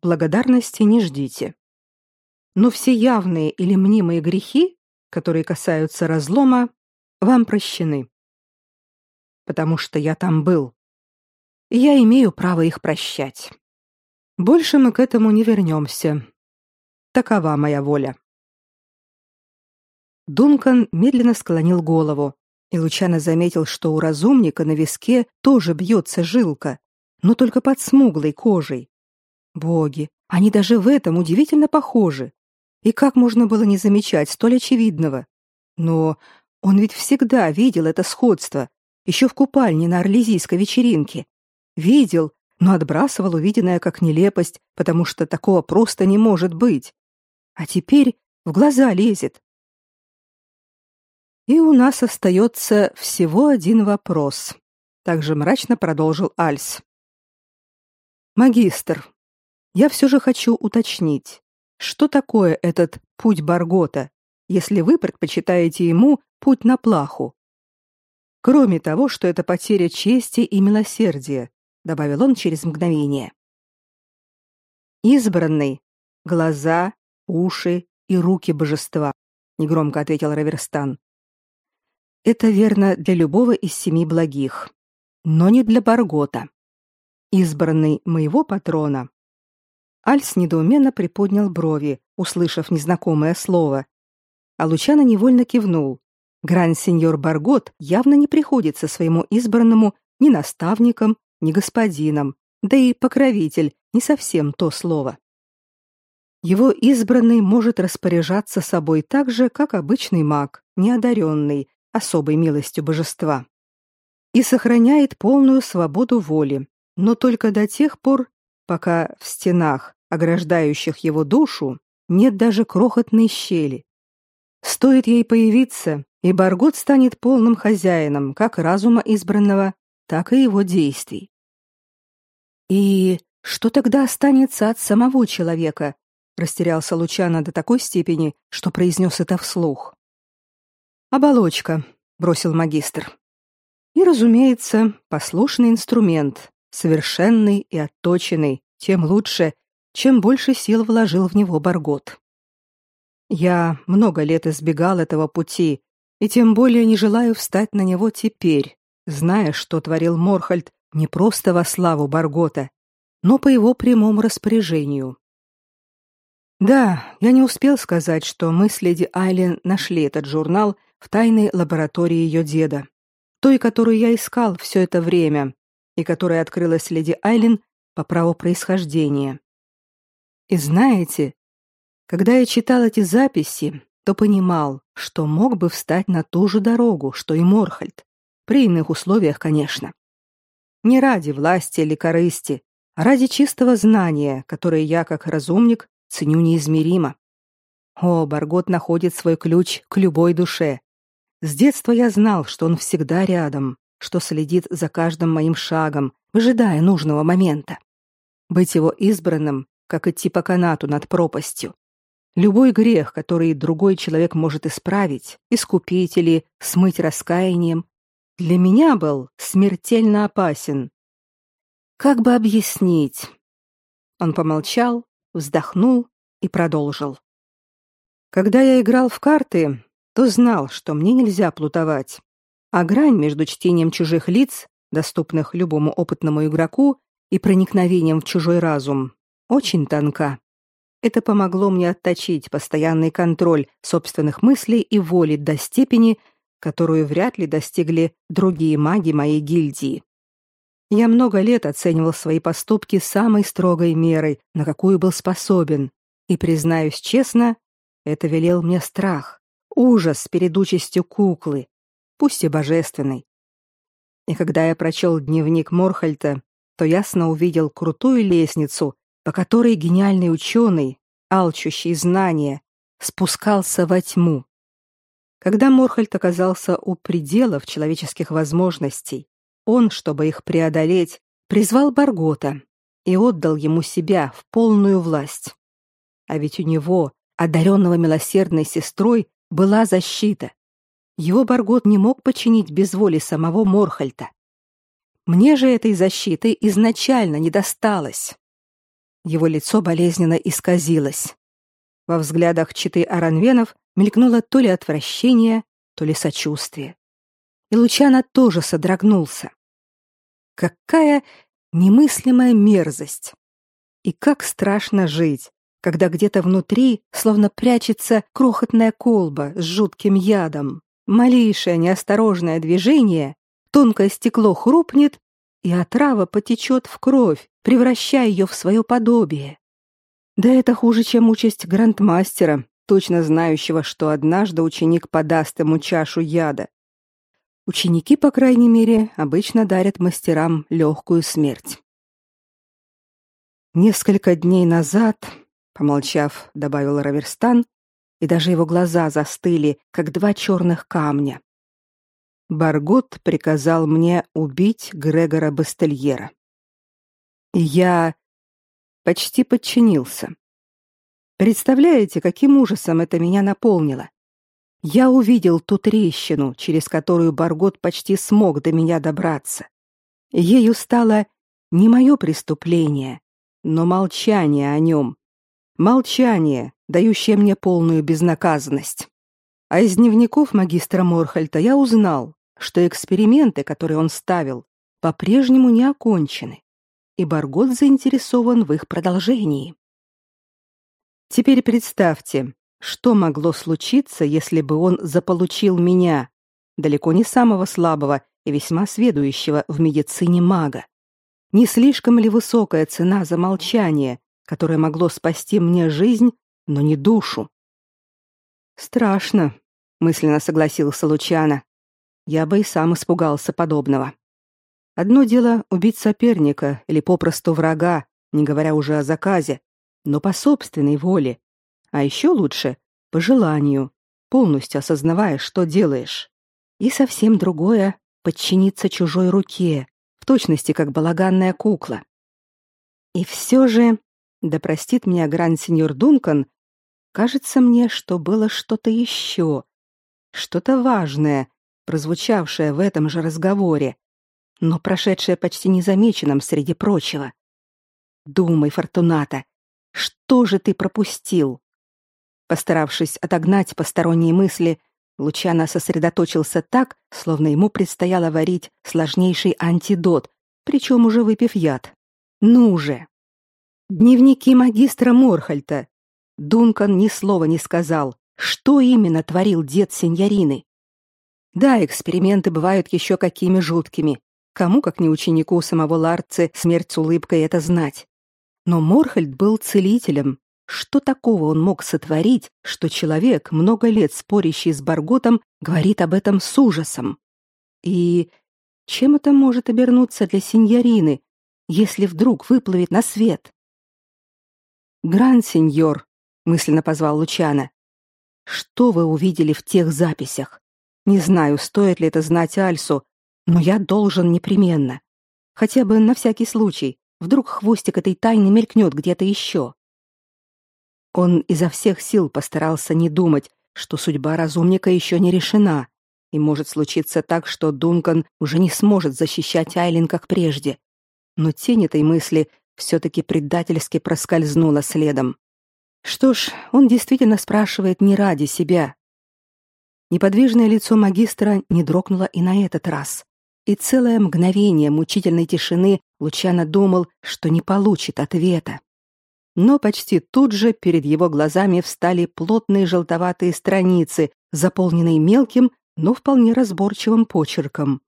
Speaker 1: благодарности не ждите. Но все явные или мнимые грехи, которые касаются разлома, вам прощены. Потому что я там был. И я имею право их прощать. Больше мы к этому не вернемся. Такова моя воля. Дункан медленно склонил голову, и Лучано заметил, что у разумника на виске тоже бьется жилка, но только под смуглой кожей. Боги, они даже в этом удивительно похожи. И как можно было не замечать столь очевидного? Но он ведь всегда видел это сходство, еще в купальне на орлезийской вечеринке. Видел но отбрасывал увиденное как нелепость, потому что такого просто не может быть. А теперь в глаза лезет. И у нас остается всего один вопрос, также мрачно продолжил Альс. Магистр, я все же хочу уточнить, что такое этот путь Баргота, если вы предпочитаете ему путь на плаху? Кроме того, что это потеря чести и милосердия, добавил он через мгновение. Избранный, глаза, уши и руки божества, негромко ответил Раверстан. Это верно для любого из семи благих, но не для Баргота. Избранный моего патрона. Альс недоуменно приподнял брови, услышав незнакомое слово, а Лучано невольно кивнул. Гранд-сеньор Баргот явно не приходится своему избранному ни наставником, не господином, да и покровитель не совсем то слово. Его избранный может распоряжаться собой так же, как обычный маг, неодаренный особой милостью божества. И сохраняет полную свободу воли, но только до тех пор, пока в стенах, ограждающих его душу, нет даже крохотной щели. Стоит ей появиться, и Баргот станет полным хозяином как разума избранного, так и его действий. И что тогда останется от самого человека? Растерялся Лучано до такой степени, что произнес это вслух. Оболочка, бросил магистр. И, разумеется, послушный инструмент, совершенный и отточенный, тем лучше, чем больше сил вложил в него Баргот. Я много лет избегал этого пути, и тем более не желаю встать на него теперь, зная, что творил Морхальд не просто во славу Баргота, но по его прямому распоряжению. Да, я не успел сказать, что мы с леди Айлен нашли этот журнал в тайной лаборатории ее деда, той, которую я искал все это время, и которая открылась леди Айлен по праву происхождения. И знаете, когда я читал эти записи, то понимал, что мог бы встать на ту же дорогу, что и Морхальд, при иных условиях, конечно. Не ради власти или корысти, а ради чистого знания, которое я, как разумник, ценю неизмеримо. О, Баргот находит свой ключ к любой душе. С детства я знал, что он всегда рядом, что следит за каждым моим шагом, выжидая нужного момента. Быть его избранным, как идти по канату над пропастью. Любой грех, который другой человек может исправить, искупить или смыть раскаянием, для меня был смертельно опасен. Как бы объяснить? Он помолчал, вздохнул и продолжил. Когда я играл в карты, то знал, что мне нельзя плутовать, а грань между чтением чужих лиц, доступных любому опытному игроку, и проникновением в чужой разум очень тонка. Это помогло мне отточить постоянный контроль собственных мыслей и воли до степени, которую вряд ли достигли другие маги моей гильдии. Я много лет оценивал свои поступки самой строгой мерой, на какую был способен, и признаюсь честно, это велел мне страх, ужас перед участью куклы, пусть и божественной. И когда я прочел дневник Морхальта, то ясно увидел крутую лестницу, по которой гениальный ученый, алчущий знания, спускался во тьму, Когда Морхальд оказался у пределов человеческих возможностей, он, чтобы их преодолеть, призвал Баргота и отдал ему себя в полную власть. А ведь у него, одаренного милосердной сестрой, была защита. Его Баргот не мог починить без воли самого Морхальта. Мне же этой защиты изначально не досталось. Его лицо болезненно исказилось. Во взглядах читы Аранвенов мелькнуло то ли отвращение, то ли сочувствие. И Лучано тоже содрогнулся. Какая немыслимая мерзость! И как страшно жить, когда где-то внутри словно прячется крохотная колба с жутким ядом. Малейшее неосторожное движение, тонкое стекло хрупнет, и отрава потечет в кровь, превращая ее в свое подобие. Да это хуже, чем участь грандмастера, точно знающего, что однажды ученик подаст ему чашу яда. Ученики, по крайней мере, обычно дарят мастерам легкую смерть. Несколько дней назад, помолчав, добавил Раверстан, и даже его глаза застыли, как два черных камня. Баргот приказал мне убить Грегора Бастельера. И я почти подчинился. Представляете, каким ужасом это меня наполнило? Я увидел ту трещину, через которую Баргот почти смог до меня добраться. Ею стало не мое преступление, но молчание о нем. Молчание, дающее мне полную безнаказанность. А из дневников магистра Морхальта я узнал, что эксперименты, которые он ставил, по-прежнему не окончены, и Баргот заинтересован в их продолжении. Теперь представьте, что могло случиться, если бы он заполучил меня, далеко не самого слабого и весьма сведущего в медицине мага. Не слишком ли высокая цена за молчание, которое могло спасти мне жизнь, но не душу? Страшно, мысленно согласился Лучано. Я бы и сам испугался подобного. Одно дело убить соперника или попросту врага, не говоря уже о заказе, но по собственной воле. А еще лучше по желанию, полностью осознавая, что делаешь. И совсем другое подчиниться чужой руке, в точности как балаганная кукла. И все же, да простит меня гранд-сеньор Дункан, кажется мне, что было что-то еще, что-то важное, прозвучавшее в этом же разговоре, но прошедшее почти незамеченным среди прочего. Думай, Фортуната, что же ты пропустил? Постаравшись отогнать посторонние мысли, Лучано сосредоточился так, словно ему предстояло варить сложнейший антидот, причем уже выпив яд. Ну же! Дневники магистра Морхальта. Дункан ни слова не сказал, что именно творил дед сеньорины. Да, эксперименты бывают еще какими жуткими. Кому, как не ученику самого Ларцы, смерть с улыбкой это знать. Но Морхальд был целителем. Что такого он мог сотворить, что человек, много лет спорящий с Барготом, говорит об этом с ужасом? И чем это может обернуться для сеньорины, если вдруг выплывет на свет? «Гранд-сеньор», — мысленно позвал Лучана, — «что вы увидели в тех записях? Не знаю, стоит ли это знать Альсу, но я должен непременно. Хотя бы на всякий случай, Вдруг хвостик этой тайны мелькнет где-то еще. Он изо всех сил постарался не думать, что судьба разумника еще не решена, и может случиться так, что Дункан уже не сможет защищать Айлин как прежде. Но тень этой мысли все-таки предательски проскользнула следом. Что ж, он действительно спрашивает не ради себя. Неподвижное лицо магистра не дрогнуло и на этот раз и целое мгновение мучительной тишины Лучано думал, что не получит ответа. Но почти тут же перед его глазами встали плотные желтоватые страницы, заполненные мелким, но вполне разборчивым почерком.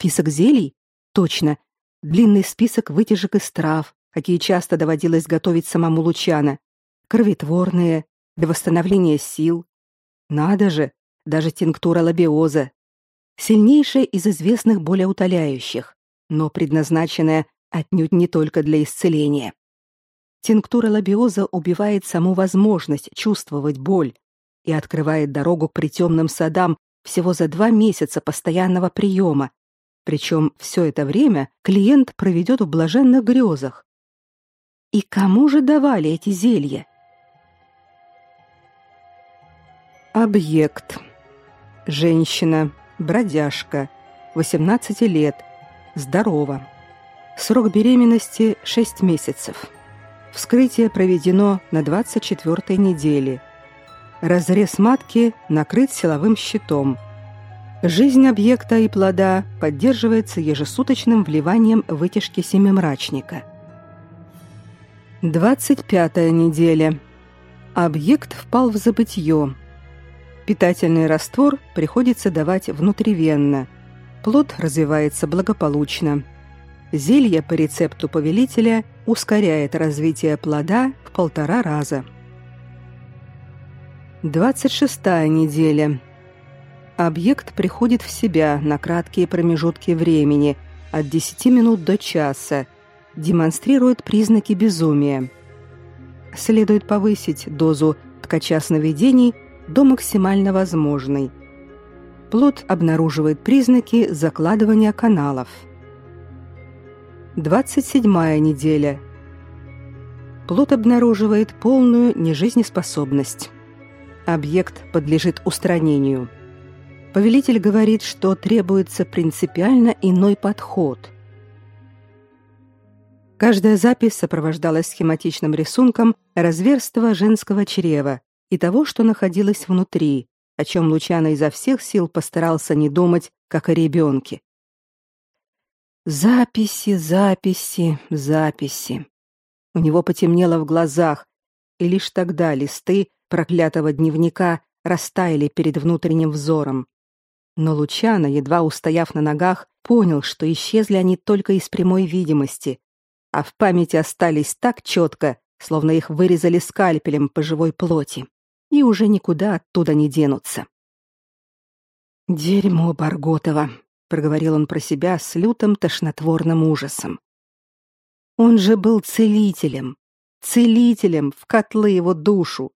Speaker 1: Список зелий? Точно, длинный список вытяжек из трав, какие часто доводилось готовить самому Лучана, кровотворные, для восстановления сил. Надо же, даже тинктура лабиоза. сильнейшее из известных болеутоляющих, но предназначенное отнюдь не только для исцеления. Тинктура лабиоза убивает саму возможность чувствовать боль и открывает дорогу к притемным садам всего за два месяца постоянного приема, причем все это время клиент проведет в блаженных грезах. И кому же давали эти зелья? Объект. Женщина, бродяжка, 18 лет, здорова. Срок беременности 6 месяцев. Вскрытие проведено на 24-й неделе. Разрез матки накрыт силовым щитом. Жизнь объекта и плода поддерживается ежесуточным вливанием вытяжки семимрачника. 25-я неделя. Объект впал в забытье. Питательный раствор приходится давать внутривенно. Плод развивается благополучно. Зелье по рецепту повелителя ускоряет развитие плода в полтора раза. 26 неделя. Объект приходит в себя на краткие промежутки времени от 10 минут до часа, демонстрирует признаки безумия. Следует повысить дозу ткача сновидений до максимально возможной. Плод обнаруживает признаки закладывания каналов. 27 неделя. Плод обнаруживает полную нежизнеспособность объект подлежит устранению. Повелитель говорит, что требуется принципиально иной подход. Каждая запись сопровождалась схематичным рисунком разверстия женского чрева и того, что находилось внутри, о чем Лучано изо всех сил постарался не думать, как о ребенке. Записи, записи, записи. У него потемнело в глазах, и лишь тогда листы проклятого дневника растаяли перед внутренним взором. Но Лучано, едва устояв на ногах, понял, что исчезли они только из прямой видимости, а в памяти остались так четко, словно их вырезали скальпелем по живой плоти, и уже никуда оттуда не денутся. «Дерьмо Барготова», — проговорил он про себя с лютым тошнотворным ужасом. «Он же был целителем, целителем в котлы его душу,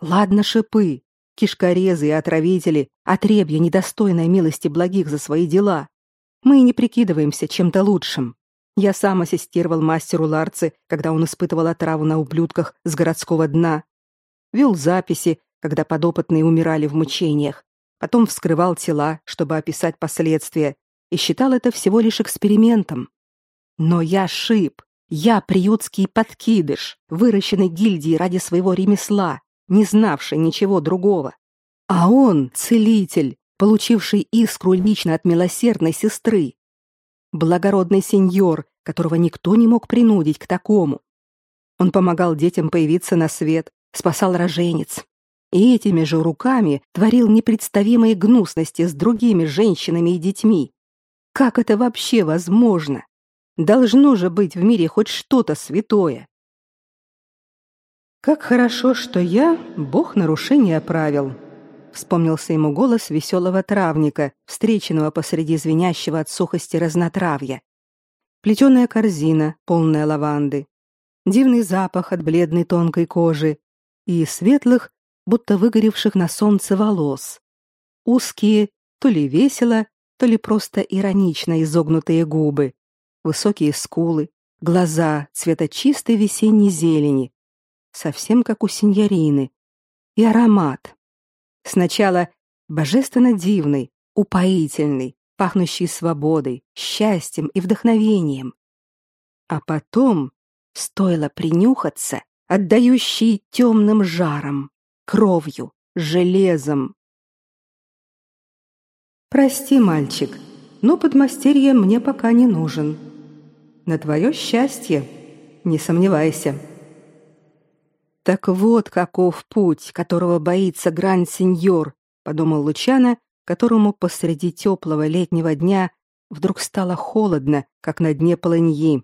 Speaker 1: Ладно шипы, кишкорезы и отравители, отребья недостойной милости благих за свои дела. Мы не прикидываемся чем-то лучшим. Я сам ассистировал мастеру Ларцы, когда он испытывал отраву на ублюдках с городского дна. Вел записи, когда подопытные умирали в мучениях. Потом вскрывал тела, чтобы описать последствия, и считал это всего лишь экспериментом. Но я шип, я приютский подкидыш, выращенный гильдией ради своего ремесла, не знавший ничего другого. А он — целитель, получивший искру лично от милосердной сестры. Благородный сеньор, которого никто не мог принудить к такому. Он помогал детям появиться на свет, спасал роженец. И этими же руками творил непредставимые гнусности с другими женщинами и детьми. Как это вообще возможно? Должно же быть в мире хоть что-то святое. Как хорошо, что я бог нарушения правил. Вспомнился ему голос веселого травника, встреченного посреди звенящего от сухости разнотравья. Плетеная корзина, полная лаванды, дивный запах от бледной тонкой кожи и светлых, будто выгоревших на солнце волос. Узкие, то ли весело, то ли просто иронично изогнутые губы, высокие скулы, глаза цвета чистой весенней зелени, совсем как у синьорины, и аромат. Сначала божественно дивный, упоительный, пахнущий свободой, счастьем и вдохновением. А потом, стоило принюхаться, отдающий темным жаром, кровью, железом. «Прости, мальчик, но подмастерье мне пока не нужен. На твое счастье, не сомневайся». Так вот каков путь, которого боится гранд-сеньор, подумал Лучано, которому посреди теплого летнего дня вдруг стало холодно, как на дне полыньи.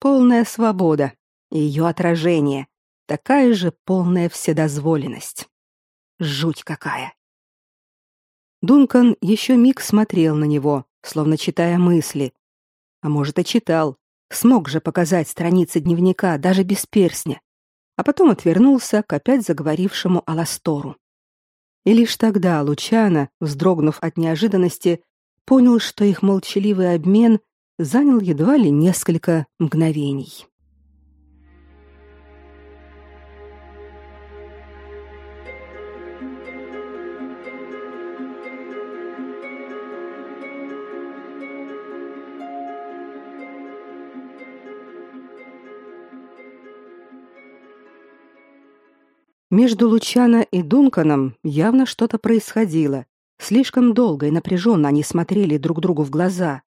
Speaker 1: Полная свобода и ее отражение, такая же полная вседозволенность. Жуть какая! Дункан еще миг смотрел на него, словно читая мысли. А может, и читал. Смог же показать страницы дневника даже без перстня. А потом отвернулся к опять заговорившему Аластору. И лишь тогда Лучана, вздрогнув от неожиданности, понял, что их молчаливый обмен занял едва ли несколько мгновений. Между Лучано и Дунканом явно что-то происходило. Слишком долго и напряженно они смотрели друг другу в глаза.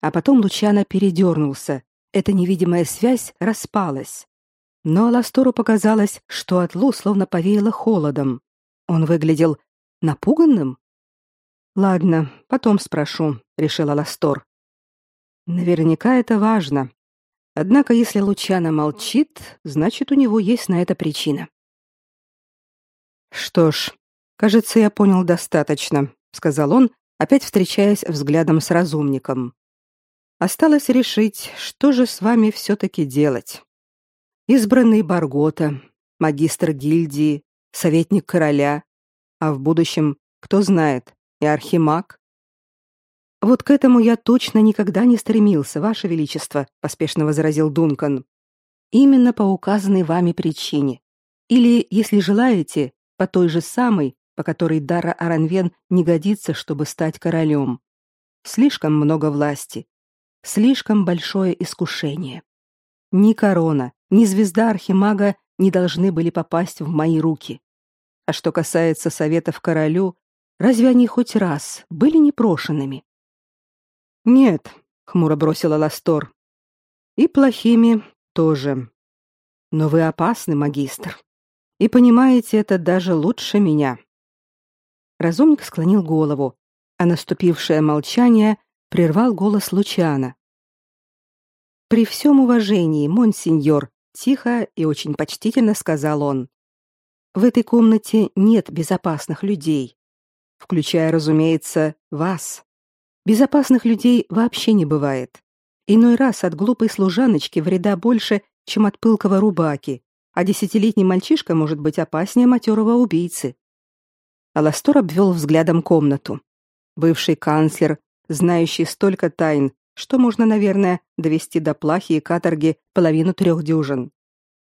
Speaker 1: А потом Лучано передернулся. Эта невидимая связь распалась. Но Аластору показалось, что от Лу словно повеяло холодом. Он выглядел напуганным. «Ладно, потом спрошу», — решил Аластор. «Наверняка это важно. Однако, если Лучано молчит, значит, у него есть на это причина». Что ж, кажется, я понял достаточно, сказал он, опять встречаясь взглядом с разумником. Осталось решить, что же с вами все таки делать. Избранный Баргота, магистр гильдии, советник короля, а в будущем, кто знает, и архимаг. Вот к этому я точно никогда не стремился, ваше величество, поспешно возразил Дункан. Именно по указанной вами причине. Или, если желаете, по той же самой, по которой Дара Аранвен не годится, чтобы стать королем. Слишком много власти, слишком большое искушение. Ни корона, ни звезда архимага не должны были попасть в мои руки. А что касается советов королю, разве они хоть раз были непрошенными? Нет, хмуро бросила Ластор. И плохими тоже. Но вы опасны, магистр и понимаете это даже лучше меня. Разумник склонил голову, а наступившее молчание прервал голос Лучана. При всем уважении, монсеньор, тихо и очень почтительно сказал он. В этой комнате нет безопасных людей, включая, разумеется, вас. Безопасных людей вообще не бывает. Иной раз от глупой служаночки вреда больше, чем от пылкого рубаки, а десятилетний мальчишка может быть опаснее матерого убийцы. Аластор обвел взглядом комнату. Бывший канцлер, знающий столько тайн, что можно, наверное, довести до плахи и каторги половину трех дюжин.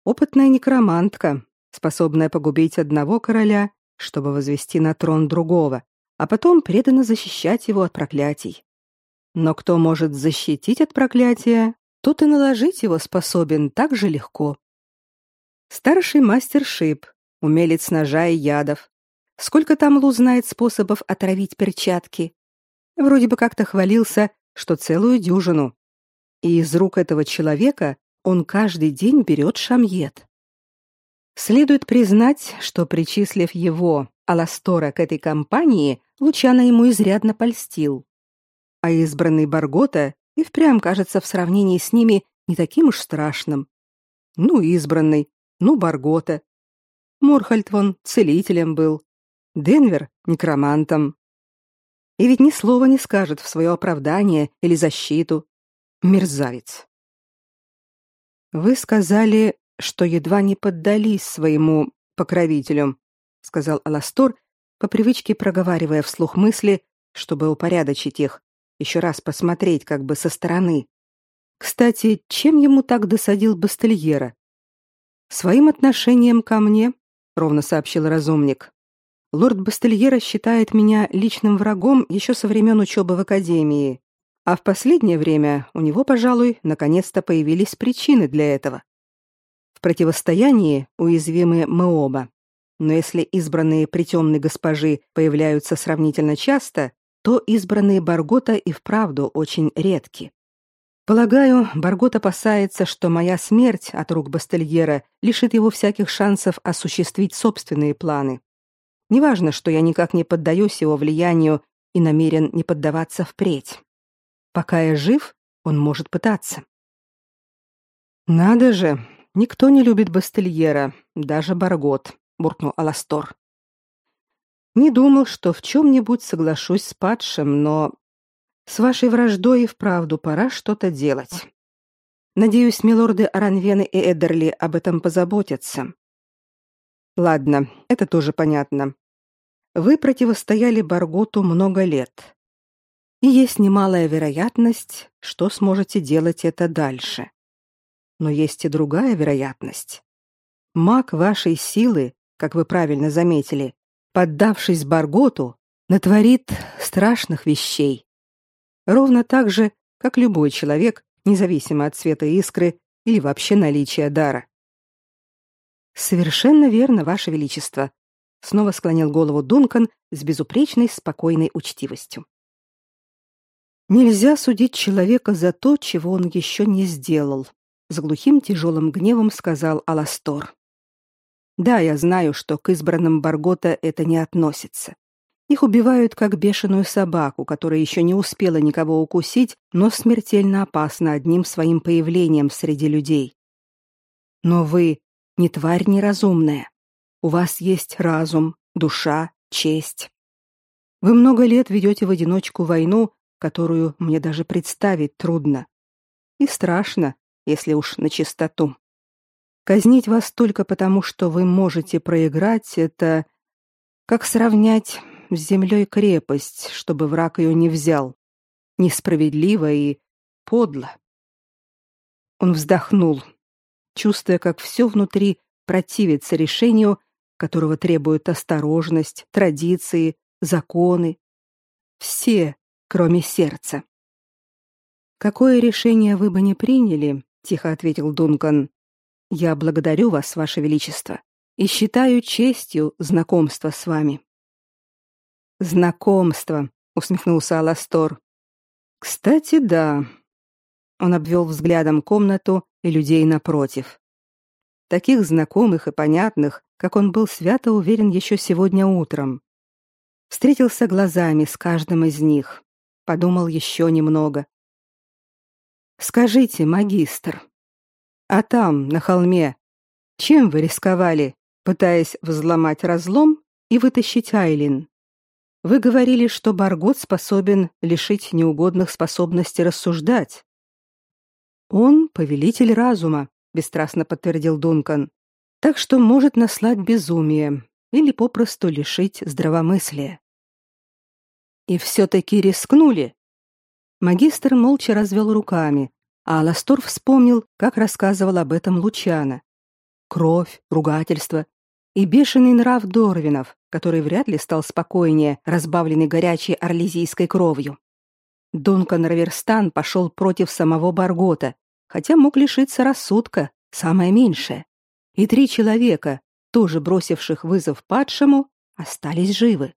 Speaker 1: Опытная некромантка, способная погубить одного короля, чтобы возвести на трон другого, а потом преданно защищать его от проклятий. Но кто может защитить от проклятия, тот и наложить его способен так же легко. Старший мастер шип, умелец ножа и ядов. Сколько там Лу знает способов отравить перчатки? Вроде бы как-то хвалился, что целую дюжину. И из рук этого человека он каждый день берет шамьет. Следует признать, что причислив его, Аластора, к этой компании, Лучано ему изрядно польстил. А избранный Баргота и впрямь кажется в сравнении с ними не таким уж страшным. Ну, избранный, ну, Баргота. Морхальд вон целителем был. Денвер — некромантом. И ведь ни слова не скажет в свое оправдание или защиту. Мерзавец. Вы сказали, что едва не поддались своему покровителю, сказал Аластор, по привычке проговаривая вслух мысли, чтобы упорядочить их, еще раз посмотреть как бы со стороны. Кстати, чем ему так досадил Бастельера? Своим отношением ко мне, ровно сообщил разумник. Лорд Бастельера считает меня личным врагом еще со времен учебы в академии, а в последнее время у него, пожалуй, наконец-то появились причины для этого. В противостоянии уязвимы мы оба. Но если избранные притемной госпожи появляются сравнительно часто, то избранные Баргота и вправду очень редки. Полагаю, Баргот опасается, что моя смерть от рук Бастельера лишит его всяких шансов осуществить собственные планы. Неважно, что я никак не поддаюсь его влиянию и намерен не поддаваться впредь. Пока я жив, он может пытаться. Надо же, никто не любит Бастельера, даже Баргот, буркнул Аластор. Не думал, что в чем-нибудь соглашусь с падшим, но с вашей враждой и вправду пора что-то делать. Надеюсь, милорды Аранвены и Эдерли об этом позаботятся. Ладно, это тоже понятно. Вы противостояли Барготу много лет. И есть немалая вероятность, что сможете делать это дальше. Но есть и другая вероятность. Маг вашей силы, как вы правильно заметили, поддавшись Барготу, натворит страшных вещей. Ровно так же, как любой человек, независимо от цвета искры или вообще наличия дара. Совершенно верно, ваше величество, снова склонил голову Дункан с безупречной спокойной учтивостью. Нельзя судить человека за то, чего он еще не сделал, с глухим тяжелым гневом сказал Аластор. Да, я знаю, что к избранным Баргота это не относится. Их убивают как бешеную собаку, которая еще не успела никого укусить, но смертельно опасна одним своим появлением среди людей. Но вы не тварь неразумная. У вас есть разум, душа, честь. Вы много лет ведете в одиночку войну, которую мне даже представить трудно. И страшно, если уж на чистоту. Казнить вас только потому, что вы можете проиграть, это как сравнять с землей крепость, чтобы враг ее не взял. Несправедливо и подло. Он вздохнул, чувствуя, как все внутри противится решению, которого требуют осторожность, традиции, законы. Все, кроме сердца. Какое решение вы бы не приняли, тихо ответил Дункан. Я благодарю вас, ваше величество, и считаю честью знакомство с вами. Знакомство, усмехнулся Аластор. Кстати, да. Он обвел взглядом комнату и людей напротив. Таких знакомых и понятных, как он был свято уверен еще сегодня утром. Встретился глазами с каждым из них, подумал еще немного. Скажите, магистр, а там, на холме, чем вы рисковали, пытаясь взломать разлом и вытащить Айлин? Вы говорили, что Баргот способен лишить неугодных способности рассуждать. Он повелитель разума, бесстрастно подтвердил Дункан. Так что может наслать безумие или попросту лишить здравомыслия. И все таки рискнули. Магистр молча развел руками, а Аластор вспомнил, как рассказывал об этом Лучана. Кровь, ругательство и бешеный нрав Дорвинов, который вряд ли стал спокойнее, разбавленный горячей орлезийской кровью. Дункан Раверстан пошел против самого Баргота, хотя мог лишиться рассудка, самое меньшее. И три человека, тоже бросивших вызов падшему, остались живы.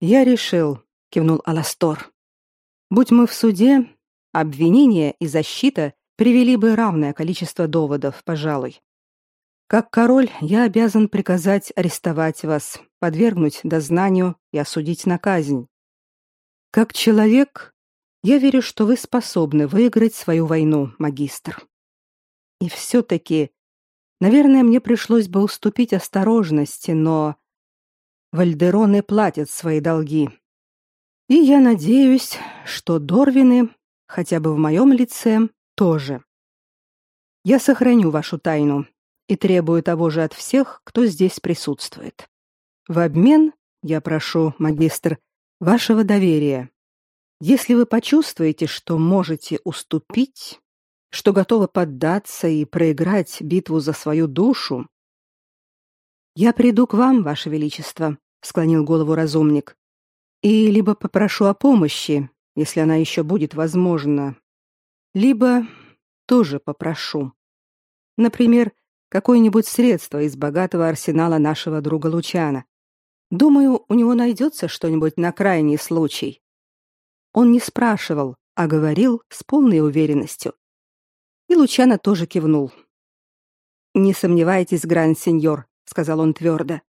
Speaker 1: Я решил, кивнул Аластор. Будь мы в суде, обвинение и защита привели бы равное количество доводов, пожалуй. Как король, я обязан приказать арестовать вас, подвергнуть дознанию и осудить на казнь. Как человек, я верю, что вы способны выиграть свою войну, магистр. И все таки наверное, мне пришлось бы уступить осторожности, но Вальдероны платят свои долги. И я надеюсь, что Дорвины, хотя бы в моем лице, тоже. Я сохраню вашу тайну и требую того же от всех, кто здесь присутствует. В обмен я прошу, магистр, вашего доверия. Если вы почувствуете, что можете уступить, что готовы поддаться и проиграть битву за свою душу, я приду к вам, ваше величество, склонил голову разумник. И либо попрошу о помощи, если она еще будет возможна, либо тоже попрошу. Например, какое-нибудь средство из богатого арсенала нашего друга Лучана. Думаю, у него найдется что-нибудь на крайний случай. Он не спрашивал, а говорил с полной уверенностью. И Лучано тоже кивнул. Не сомневайтесь, гранд-сеньор, сказал он твердо.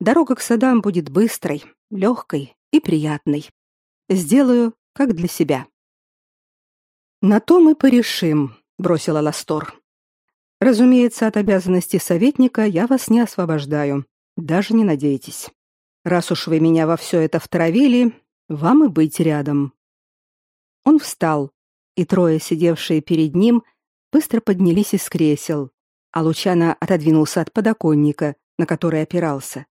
Speaker 1: Дорога к садам будет быстрой, легкой и приятной. Сделаю, как для себя. На то мы порешим, бросила Ластор. Разумеется, от обязанностей советника я вас не освобождаю. Даже не надейтесь. Раз уж вы меня во все это втравили, вам и быть рядом. Он встал, и трое, сидевшие перед ним, быстро поднялись из кресел, а Лучано отодвинулся от подоконника, на который опирался.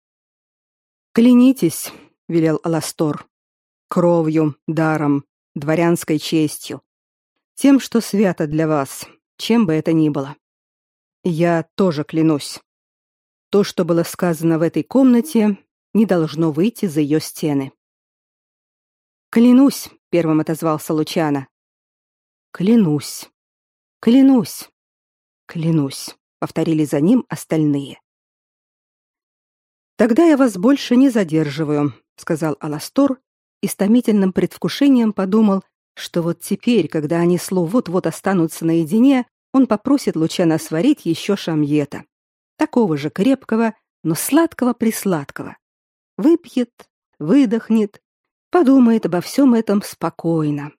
Speaker 1: «Клянитесь», — велел Аластор, — «кровью, даром, дворянской честью, тем, что свято для вас, чем бы это ни было. Я тоже клянусь. То, что было сказано в этой комнате, не должно выйти за ее стены». «Клянусь», — первым отозвался Лучано. «Клянусь, клянусь, клянусь», — повторили за ним остальные. Тогда я вас больше не задерживаю, сказал Аластор и с томительным предвкушением подумал, что вот теперь, когда они с Лу вот-вот останутся наедине, он попросит Лучана сварить еще шамьета, такого же крепкого, но сладкого-присладкого. Выпьет, выдохнет, подумает обо всем этом спокойно.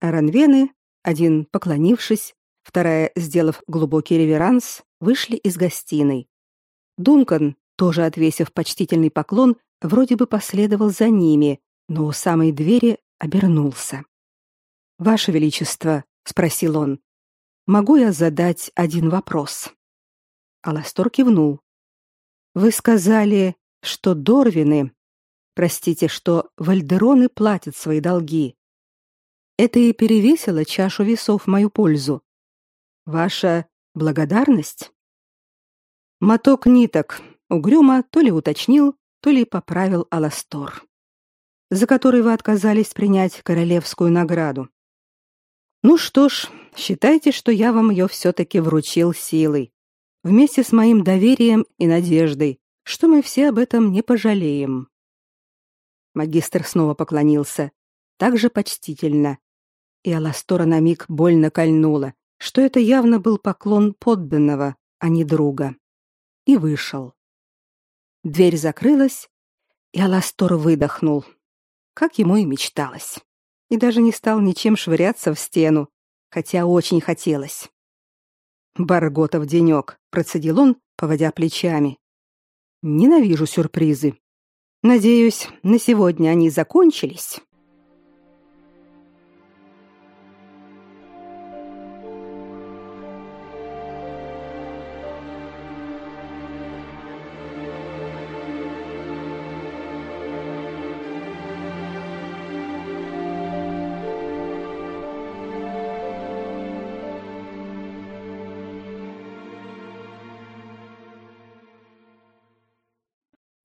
Speaker 1: Аранвены, один поклонившись, вторая сделав глубокий реверанс, вышли из гостиной. Дункан, тоже отвесив почтительный поклон, вроде бы последовал за ними, но у самой двери обернулся. Ваше величество, спросил он. Могу я задать один вопрос? Аластор кивнул. Вы сказали, что Дорвины, простите, что вальдероны платят свои долги. Это и перевесило чашу весов в мою пользу. Ваша благодарность? Моток ниток, Угрюмо то ли уточнил, то ли поправил Аластор, за который вы отказались принять королевскую награду. Ну что ж, считайте, что я вам ее все-таки вручил силой, вместе с моим доверием и надеждой, что мы все об этом не пожалеем. Магистр снова поклонился, также почтительно, и Аластора на миг больно кольнуло, что это явно был поклон подданного, а не друга, и вышел. Дверь закрылась, и Аластор выдохнул, как ему и мечталось, и даже не стал ничем швыряться в стену, хотя очень хотелось. «Барготов денек», — процедил он, поводя плечами. «Ненавижу сюрпризы. Надеюсь, на сегодня они закончились».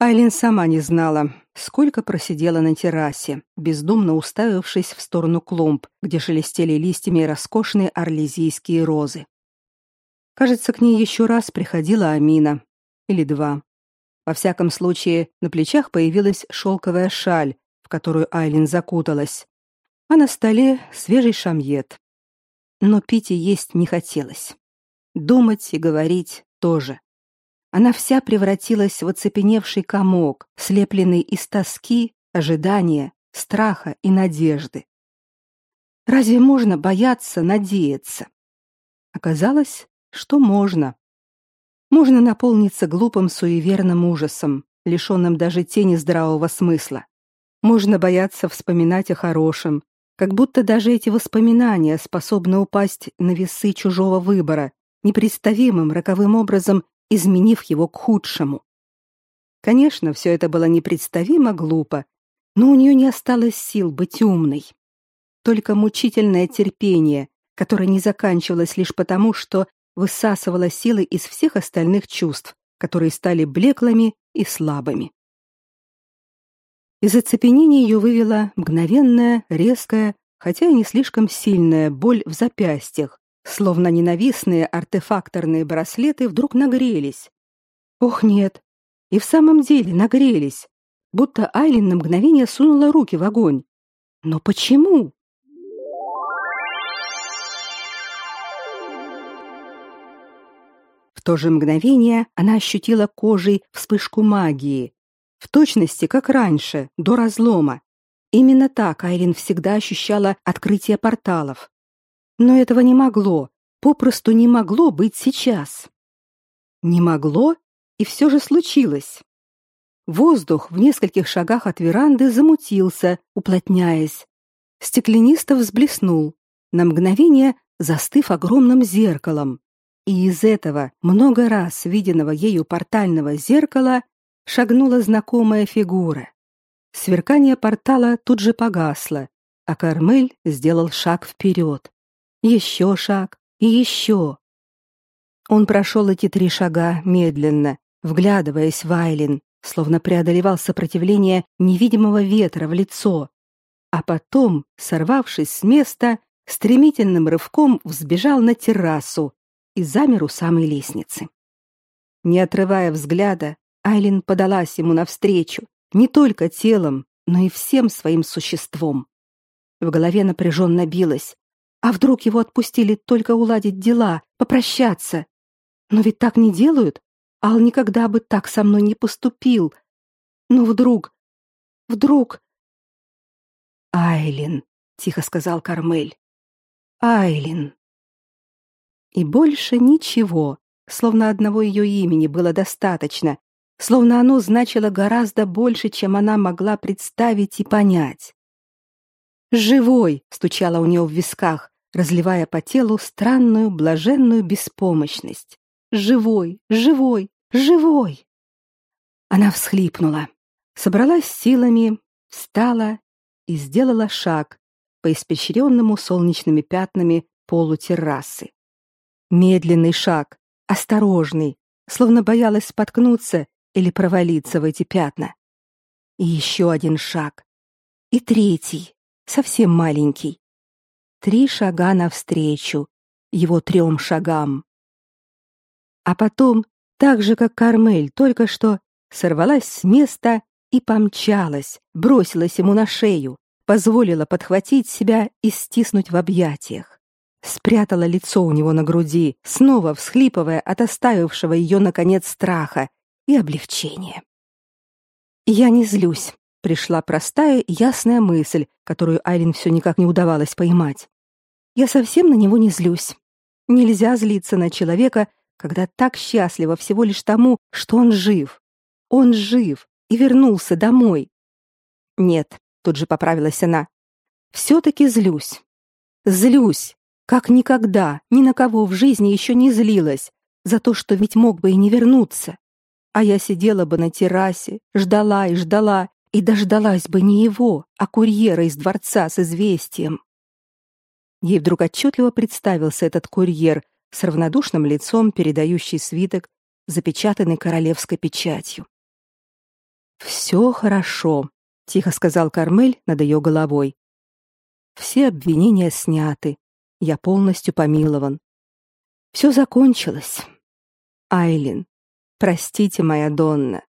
Speaker 1: Айлин сама не знала, сколько просидела на террасе, бездумно уставившись в сторону клумб, где шелестели листьями роскошные орлезийские розы. Кажется, к ней еще раз приходила Амина. Или два. Во всяком случае, на плечах появилась шелковая шаль, в которую Айлин закуталась, а на столе свежий шамьет. Но пить и есть не хотелось. Думать и говорить тоже. Она вся превратилась в оцепеневший комок, слепленный из тоски, ожидания, страха и надежды. Разве можно бояться надеяться? Оказалось, что можно. Можно наполниться глупым суеверным ужасом, лишенным даже тени здравого смысла. Можно бояться вспоминать о хорошем, как будто даже эти воспоминания способны упасть на весы чужого выбора, непредставимым роковым образом изменив его к худшему. Конечно, все это было непредставимо глупо, но у нее не осталось сил быть умной. Только мучительное терпение, которое не заканчивалось лишь потому, что высасывало силы из всех остальных чувств, которые стали блеклыми и слабыми. Из оцепенения ее вывела мгновенная, резкая, хотя и не слишком сильная боль в запястьях, Словно ненавистные артефакторные браслеты вдруг нагрелись. Ох, нет. И в самом деле нагрелись. Будто Айлин на мгновение сунула руки в огонь. Но почему? В то же мгновение она ощутила кожей вспышку магии, в точности, как раньше, до разлома. Именно так Айлин всегда ощущала открытие порталов. Но этого не могло, попросту не могло быть сейчас. Не могло, и все же случилось. воздух в нескольких шагах от веранды замутился, уплотняясь. Стеклянисто взблеснул, на мгновение застыв огромным зеркалом. И из этого много раз виденного ею портального зеркала шагнула знакомая фигура. Сверкание портала тут же погасло, а Кармель сделал шаг вперед. Еще шаг и еще. Он прошел эти три шага медленно, вглядываясь в Айлин, словно преодолевал сопротивление невидимого ветра в лицо, а потом, сорвавшись с места, стремительным рывком взбежал на террасу и замер у самой лестницы. Не отрывая взгляда, Айлин подалась ему навстречу, не только телом, но и всем своим существом. В голове напряженно билось. А вдруг его отпустили только уладить дела, попрощаться? Но ведь так не делают. Ал никогда бы так со мной не поступил. Но вдруг... Вдруг... «Айлин», — тихо сказал Кармель. «Айлин». И больше ничего, словно одного ее имени было достаточно, словно оно значило гораздо больше, чем она могла представить и понять. «Живой!» — стучала у нее в висках, разливая по телу странную блаженную беспомощность. «Живой! Живой! Живой!» Она всхлипнула, собралась силами, встала и сделала шаг по испещренному солнечными пятнами полу террасы. Медленный шаг, осторожный, словно боялась споткнуться или провалиться в эти пятна. И еще один шаг. И третий, совсем маленький. Три шага навстречу, его трем шагам. А потом, так же, как Кармель только что, сорвалась с места и помчалась, бросилась ему на шею, позволила подхватить себя и стиснуть в объятиях. Спрятала лицо у него на груди, снова всхлипывая от оставившего ее, наконец, страха и облегчения. «Я не злюсь», — пришла простая ясная мысль, которую Айлин все никак не удавалось поймать. «Я совсем на него не злюсь. Нельзя злиться на человека, когда так счастливо всего лишь тому, что он жив. Он жив и вернулся домой. Нет, тут же поправилась она. Все-таки злюсь. Злюсь, как никогда, ни на кого в жизни еще не злилась, за то, что ведь мог бы и не вернуться. А я сидела бы на террасе, ждала и ждала, и дождалась бы не его, а курьера из дворца с известием. Ей вдруг отчетливо представился этот курьер с равнодушным лицом, передающий свиток, запечатанный королевской печатью. «Все хорошо», — тихо сказал Кармель над ее головой. «Все обвинения сняты. Я полностью помилован. Все закончилось. Айлин, простите, моя Донна».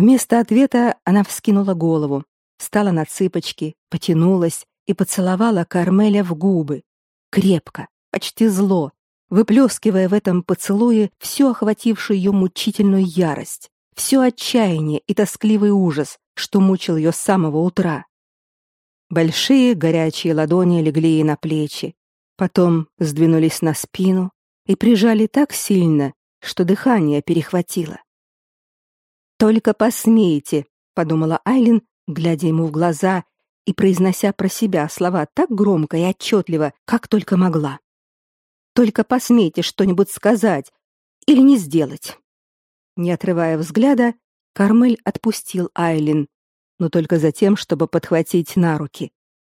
Speaker 1: Вместо ответа она вскинула голову, встала на цыпочки, потянулась и поцеловала Кармеля в губы. Крепко, почти зло, выплескивая в этом поцелуе всю охватившую ее мучительную ярость все отчаяние и тоскливый ужас, что мучил ее с самого утра. Большие горячие ладони легли ей на плечи, потом сдвинулись на спину и прижали так сильно, что дыхание перехватило. «Только посмейте», — подумала Айлин, глядя ему в глаза и произнося про себя слова так громко и отчетливо, как только могла. «Только посмейте что-нибудь сказать или не сделать». Не отрывая взгляда, Кармель отпустил Айлин, но только за тем, чтобы подхватить на руки.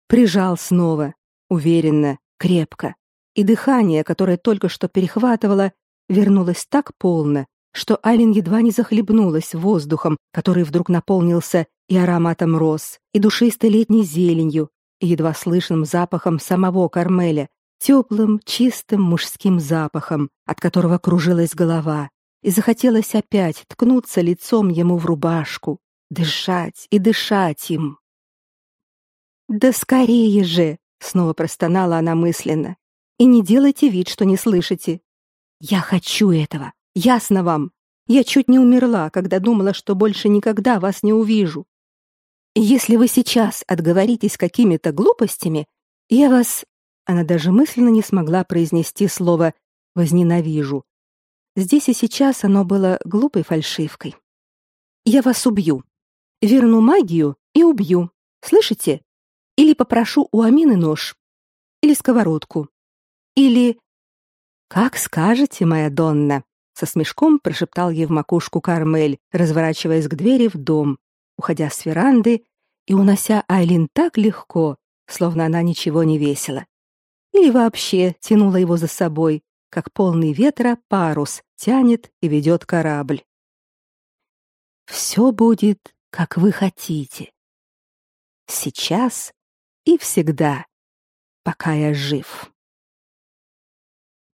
Speaker 1: Прижал снова, уверенно, крепко, и дыхание, которое только что перехватывало, вернулось так полно, что Айлин едва не захлебнулась воздухом, который вдруг наполнился и ароматом роз, и душистой летней зеленью, и едва слышным запахом самого Кармеля, теплым, чистым мужским запахом, от которого кружилась голова, и захотелось опять ткнуться лицом ему в рубашку, дышать и дышать им. «Да скорее же!» — снова простонала она мысленно. «И не делайте вид, что не слышите. Я хочу этого, ясно вам. Я чуть не умерла, когда думала, что больше никогда вас не увижу. Если вы сейчас отговоритесь какими-то глупостями, я вас...» Она даже мысленно не смогла произнести слово «возненавижу», Здесь и сейчас оно было глупой фальшивкой. Я вас убью. Верну магию и убью. Слышите? Или попрошу у Амины нож. Или сковородку. Или Как скажете, моя Донна, со смешком прошептал ей в макушку Кармель, разворачиваясь к двери в дом, уходя с веранды и унося Айлин так легко, словно она ничего не весила. Или вообще тянула его за собой, как полный ветра парус тянет и ведет корабль. Все будет, как вы хотите. Сейчас и всегда, пока я жив.